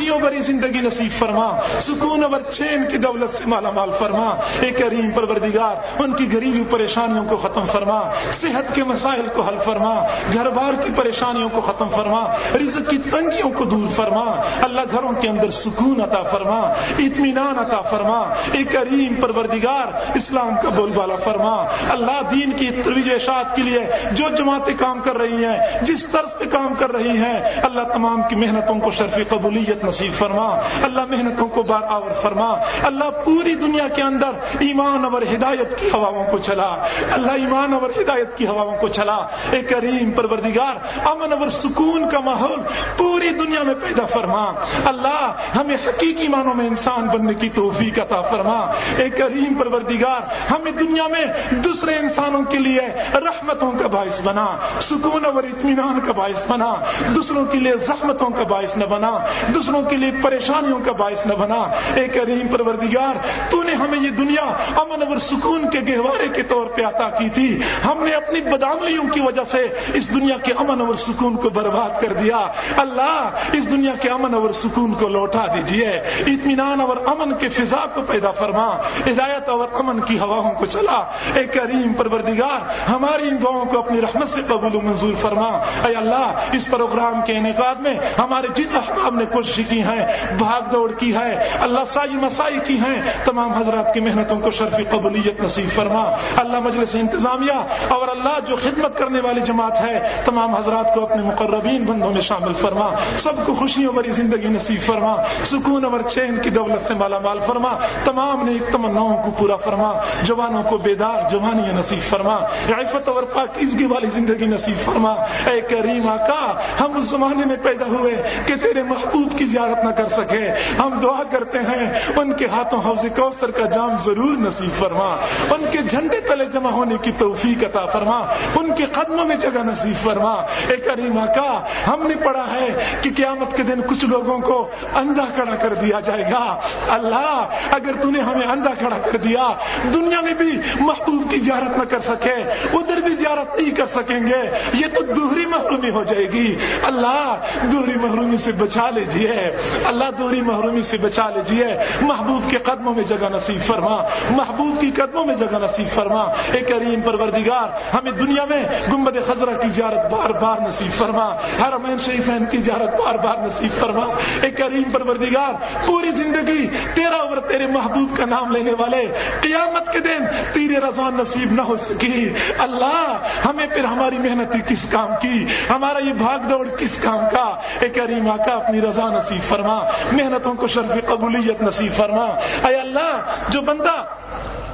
Speaker 2: خوشیوں بری زندگی نصیب فرما، سکون اور چین کی دولت سے مالا مال فرما، اے کریم پروردگار، ان کی گھریلو پریشانیوں کو ختم فرما، صحت کے مسائل کو حل فرما گھر بار کی پریشانیوں کو ختم فرما، رزق کی تنگیوں کو دور فرما، اللہ گھروں کے اندر سکون عطا فرما، اطمینان عطا فرما، اے کریم پروردگار، اسلام کا بول بالا فرما، اللہ دین کی ترویج اشاعت کے لیے جو جماعتیں کام کر رہی ہیں، جس طرز پہ کام کر رہی ہیں، اللہ تمام کی محنتوں کو شرف قبولیت نصیب فرما۔ اللہ محنتوں کو بار آور فرما۔ اللہ پوری دنیا کے اندر ایمان اور ہدایت کی ہواؤں کو چلا۔ اللہ ایمان اور ہدایت کی ہواؤں کو چلا۔ اے کریم پروردگار، امن اور سکون کا ماحول پوری دنیا میں پیدا فرما۔ اللہ، ہمیں حقیقی معنوں میں انسان بننے کی توفیق عطا فرما۔ اے کریم پروردگار، ہمیں دنیا میں دوسرے انسانوں کے لیے رحمتوں کا باعث بنا۔ سکون اور اطمینان کا باعث بنا۔ دوسروں کے لیے زحمتوں کا باعث نہ بنا۔ دوسروں کے لیے پریشانیوں کا باعث نہ بنا۔ اے کریم پروردگار، تو نے ہمیں یہ دنیا امن اور سکون کے گہوارے کے طور پہ عطا کی تھی۔ ہم نے اپنی بداملیوں کی وجہ سے اس دنیا کے امن اور سکون کو برباد کر دیا۔ اللہ، اس دنیا کے امن اور سکون کو لوٹا دیجیے اطمینان اور امن کے فضا کو پیدا فرما۔ ہدایت اور امن کی ہواؤں کو چلا۔ اے کریم پروردگار، ہماری ان دعاؤں کو اپنی رحمت سے قبول و منظور فرما۔ اے اللہ، اس پروگرام کے انعقاد میں ہمارے جن احباب نے کوشش کی ہیں، بھاگ دوڑ کی ہے اللہ سائی مسائی کی ہیں۔ تمام حضرات کی محنتوں کو شرفی قبولیت نصیب فرما۔ اللہ مجلس انتظامیہ اور اللہ جو خدمت کرنے والی جماعت ہے، تمام حضرات کو اپنے مقربین بندوں میں شامل فرما۔ سب کو خوشیوں بری زندگی نصیب فرما۔ سکون اور چین کی دولت سے مالا مال فرما۔ تمام نے تمناؤں کو پورا فرما۔ جوانوں کو بیدار جوانی نصیب فرما۔ عفت اور پاکیزگی والی زندگی نصیب فرما۔ اے کریم آقا، ہم اس زمانے میں پیدا ہوئے کہ تیرے محبوب کی زیارت نہ کر سکے۔ ہم دعا کرتے ہیں، ان کے ہاتھوں حوض کوثر کا جام ضرور نصیب فرما۔ ان کے جھنڈے تلے جمع ہونے کی توفیق عطا فرما۔ ان کے قدموں میں جگہ نصیب فرما۔ اے کریم آقا، ہم نے پڑھا ہے کہ قیامت کے دن کچھ لوگوں کو اندھا کھڑا کر دیا جائے گا۔ اللہ، اگر تو نے ہمیں اندھا کھڑا کر دیا، دنیا میں بھی محبوب کی زیارت نہ کر سکے، ادھر بھی زیارت نہیں کر سکیں گے، یہ تو دوہری محرومی ہو جائے گی۔ اللہ، دوہری محرومی سے بچا لیجیے اللہ دوہری محرومی سے بچا لیجیے محبوب کے قدموں میں جگہ نصیب فرما۔ محبوب کی قدموں میں جگہ نصیب فرما۔ اے کریم پروردگار، ہمیں دنیا میں گنبد خزرہ کی زیارت بار بار نصیب فرما۔ حرمین شریفین کی زیارت بار بار نصیب فرما۔ اے کریم پروردگار، پوری زندگی تیرا اور تیرے محبوب کا نام لینے والے قیامت کے دن تیرے رضا نصیب نہ ہو سکی۔ اللہ، ہمیں پھر ہماری محنت کس کام کی؟ ہمارا یہ بھاگ دوڑ کس کام کا؟ اے کریم آقا، اپنی رضا نصیب فرما محنتوں کو شرف قبولیت نصیب فرما۔ اے اللہ جو بندہ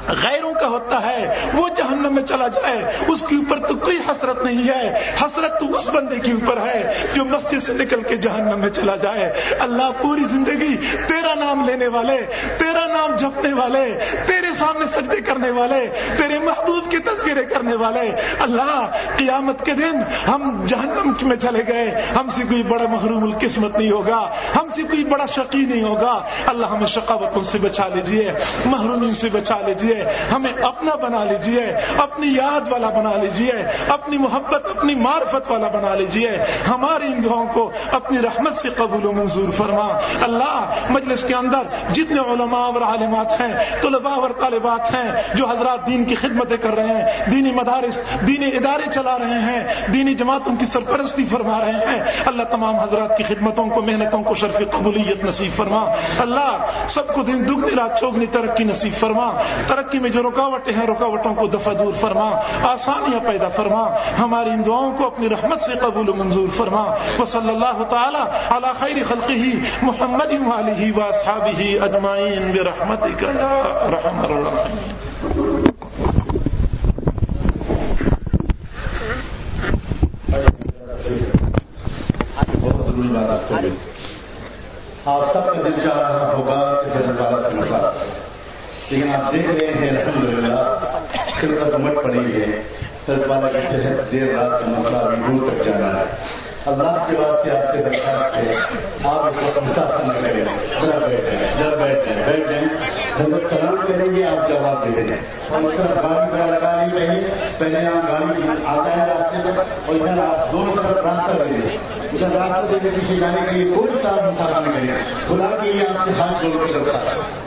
Speaker 2: غیروں کا ہوتا ہے، وہ جہنم میں چلا جائے۔ اس کے اوپر تو کوئی حسرت نہیں ہے۔ حسرت تو اس بندے کے اوپر ہے جو مسجد سے نکل کے جہنم میں چلا جائے۔ اللہ پوری زندگی تیرا نام لینے والے، تیرا نام جپنے والے، تیرے سامنے سجدے کرنے والے، تیرے محبوب کی تصویریں کرنے والے۔ اللہ، قیامت کے دن ہم جہنم میں چلے گئے۔ ہم سے کوئی بڑا محروم القسمت نہیں ہوگا۔ ہم سے کوئی بڑا شقی نہیں ہوگا۔ اللہ ہمیں شقاوتوں سے بچا لیجیے محرومی سے بچا لیجیے۔ ہمیں اپنا بنا لیجیے، اپنی یاد والا بنا لیجیے، اپنی محبت، اپنی معرفت والا بنا لیجیے۔ ہماری ان دعاؤں کو اپنی رحمت سے قبول و منظور فرما۔ اللہ، مجلس کے اندر جتنے علماء اور عالمات ہیں، طلباء اور طالبات ہیں جو حضرات دین کی خدمتیں کر رہے ہیں، دینی مدارس، دینی ادارے چلا رہے ہیں، دینی جماعتوں کی سرپرستی فرما رہے ہیں۔ اللہ تمام حضرات کی خدمتوں کو، محنتوں کو شرف قبولیت نصیب فرما۔ اللہ، سب کو دن دگنی، رات چوگنی ترقی نصیب فرما۔ ترقی میں جو رکاوٹیں ہیں، رکاوٹوں کو دفع دور فرما، آسانیاں پیدا فرما، ہماری ان دعاؤں کو اپنی رحمت سے قبول و منظور فرما۔ وہ صلی اللہ تعالی علی خیر خلقہ، محمد علیہ و اصحابہ اجمعین برحمتک یا رحم
Speaker 3: آپ سب کا دل چاہ رہا ہوگا کہ لیکن آپ دیکھ رہے ہیں الحمد للہ خدمت مٹ پڑی ہے۔ والا کی صحت دیر رات کا مسئلہ ابھی دور تک جانا ہے۔ اللہ کے بعد سے آپ سے درخواست ہے آپ اس کو مسافر نہ کریں۔ ذرا بیٹھیں ذرا بیٹھیں بیٹھ جائیں ہم لوگ سلام کریں گے، آپ جواب دے دیں۔ اور مطلب گاڑی ذرا لگانی چاہیے پہلے آپ گاڑی آتا ہے راستے پر، اور ادھر آپ دونوں طرف راستہ دے دیں۔ ادھر راستہ دے کے پیچھے جانے کے لیے کوئی صاحب مسافر نہ کریں۔ خدا کے لیے آپ سے ہاتھ جوڑ کے درخواست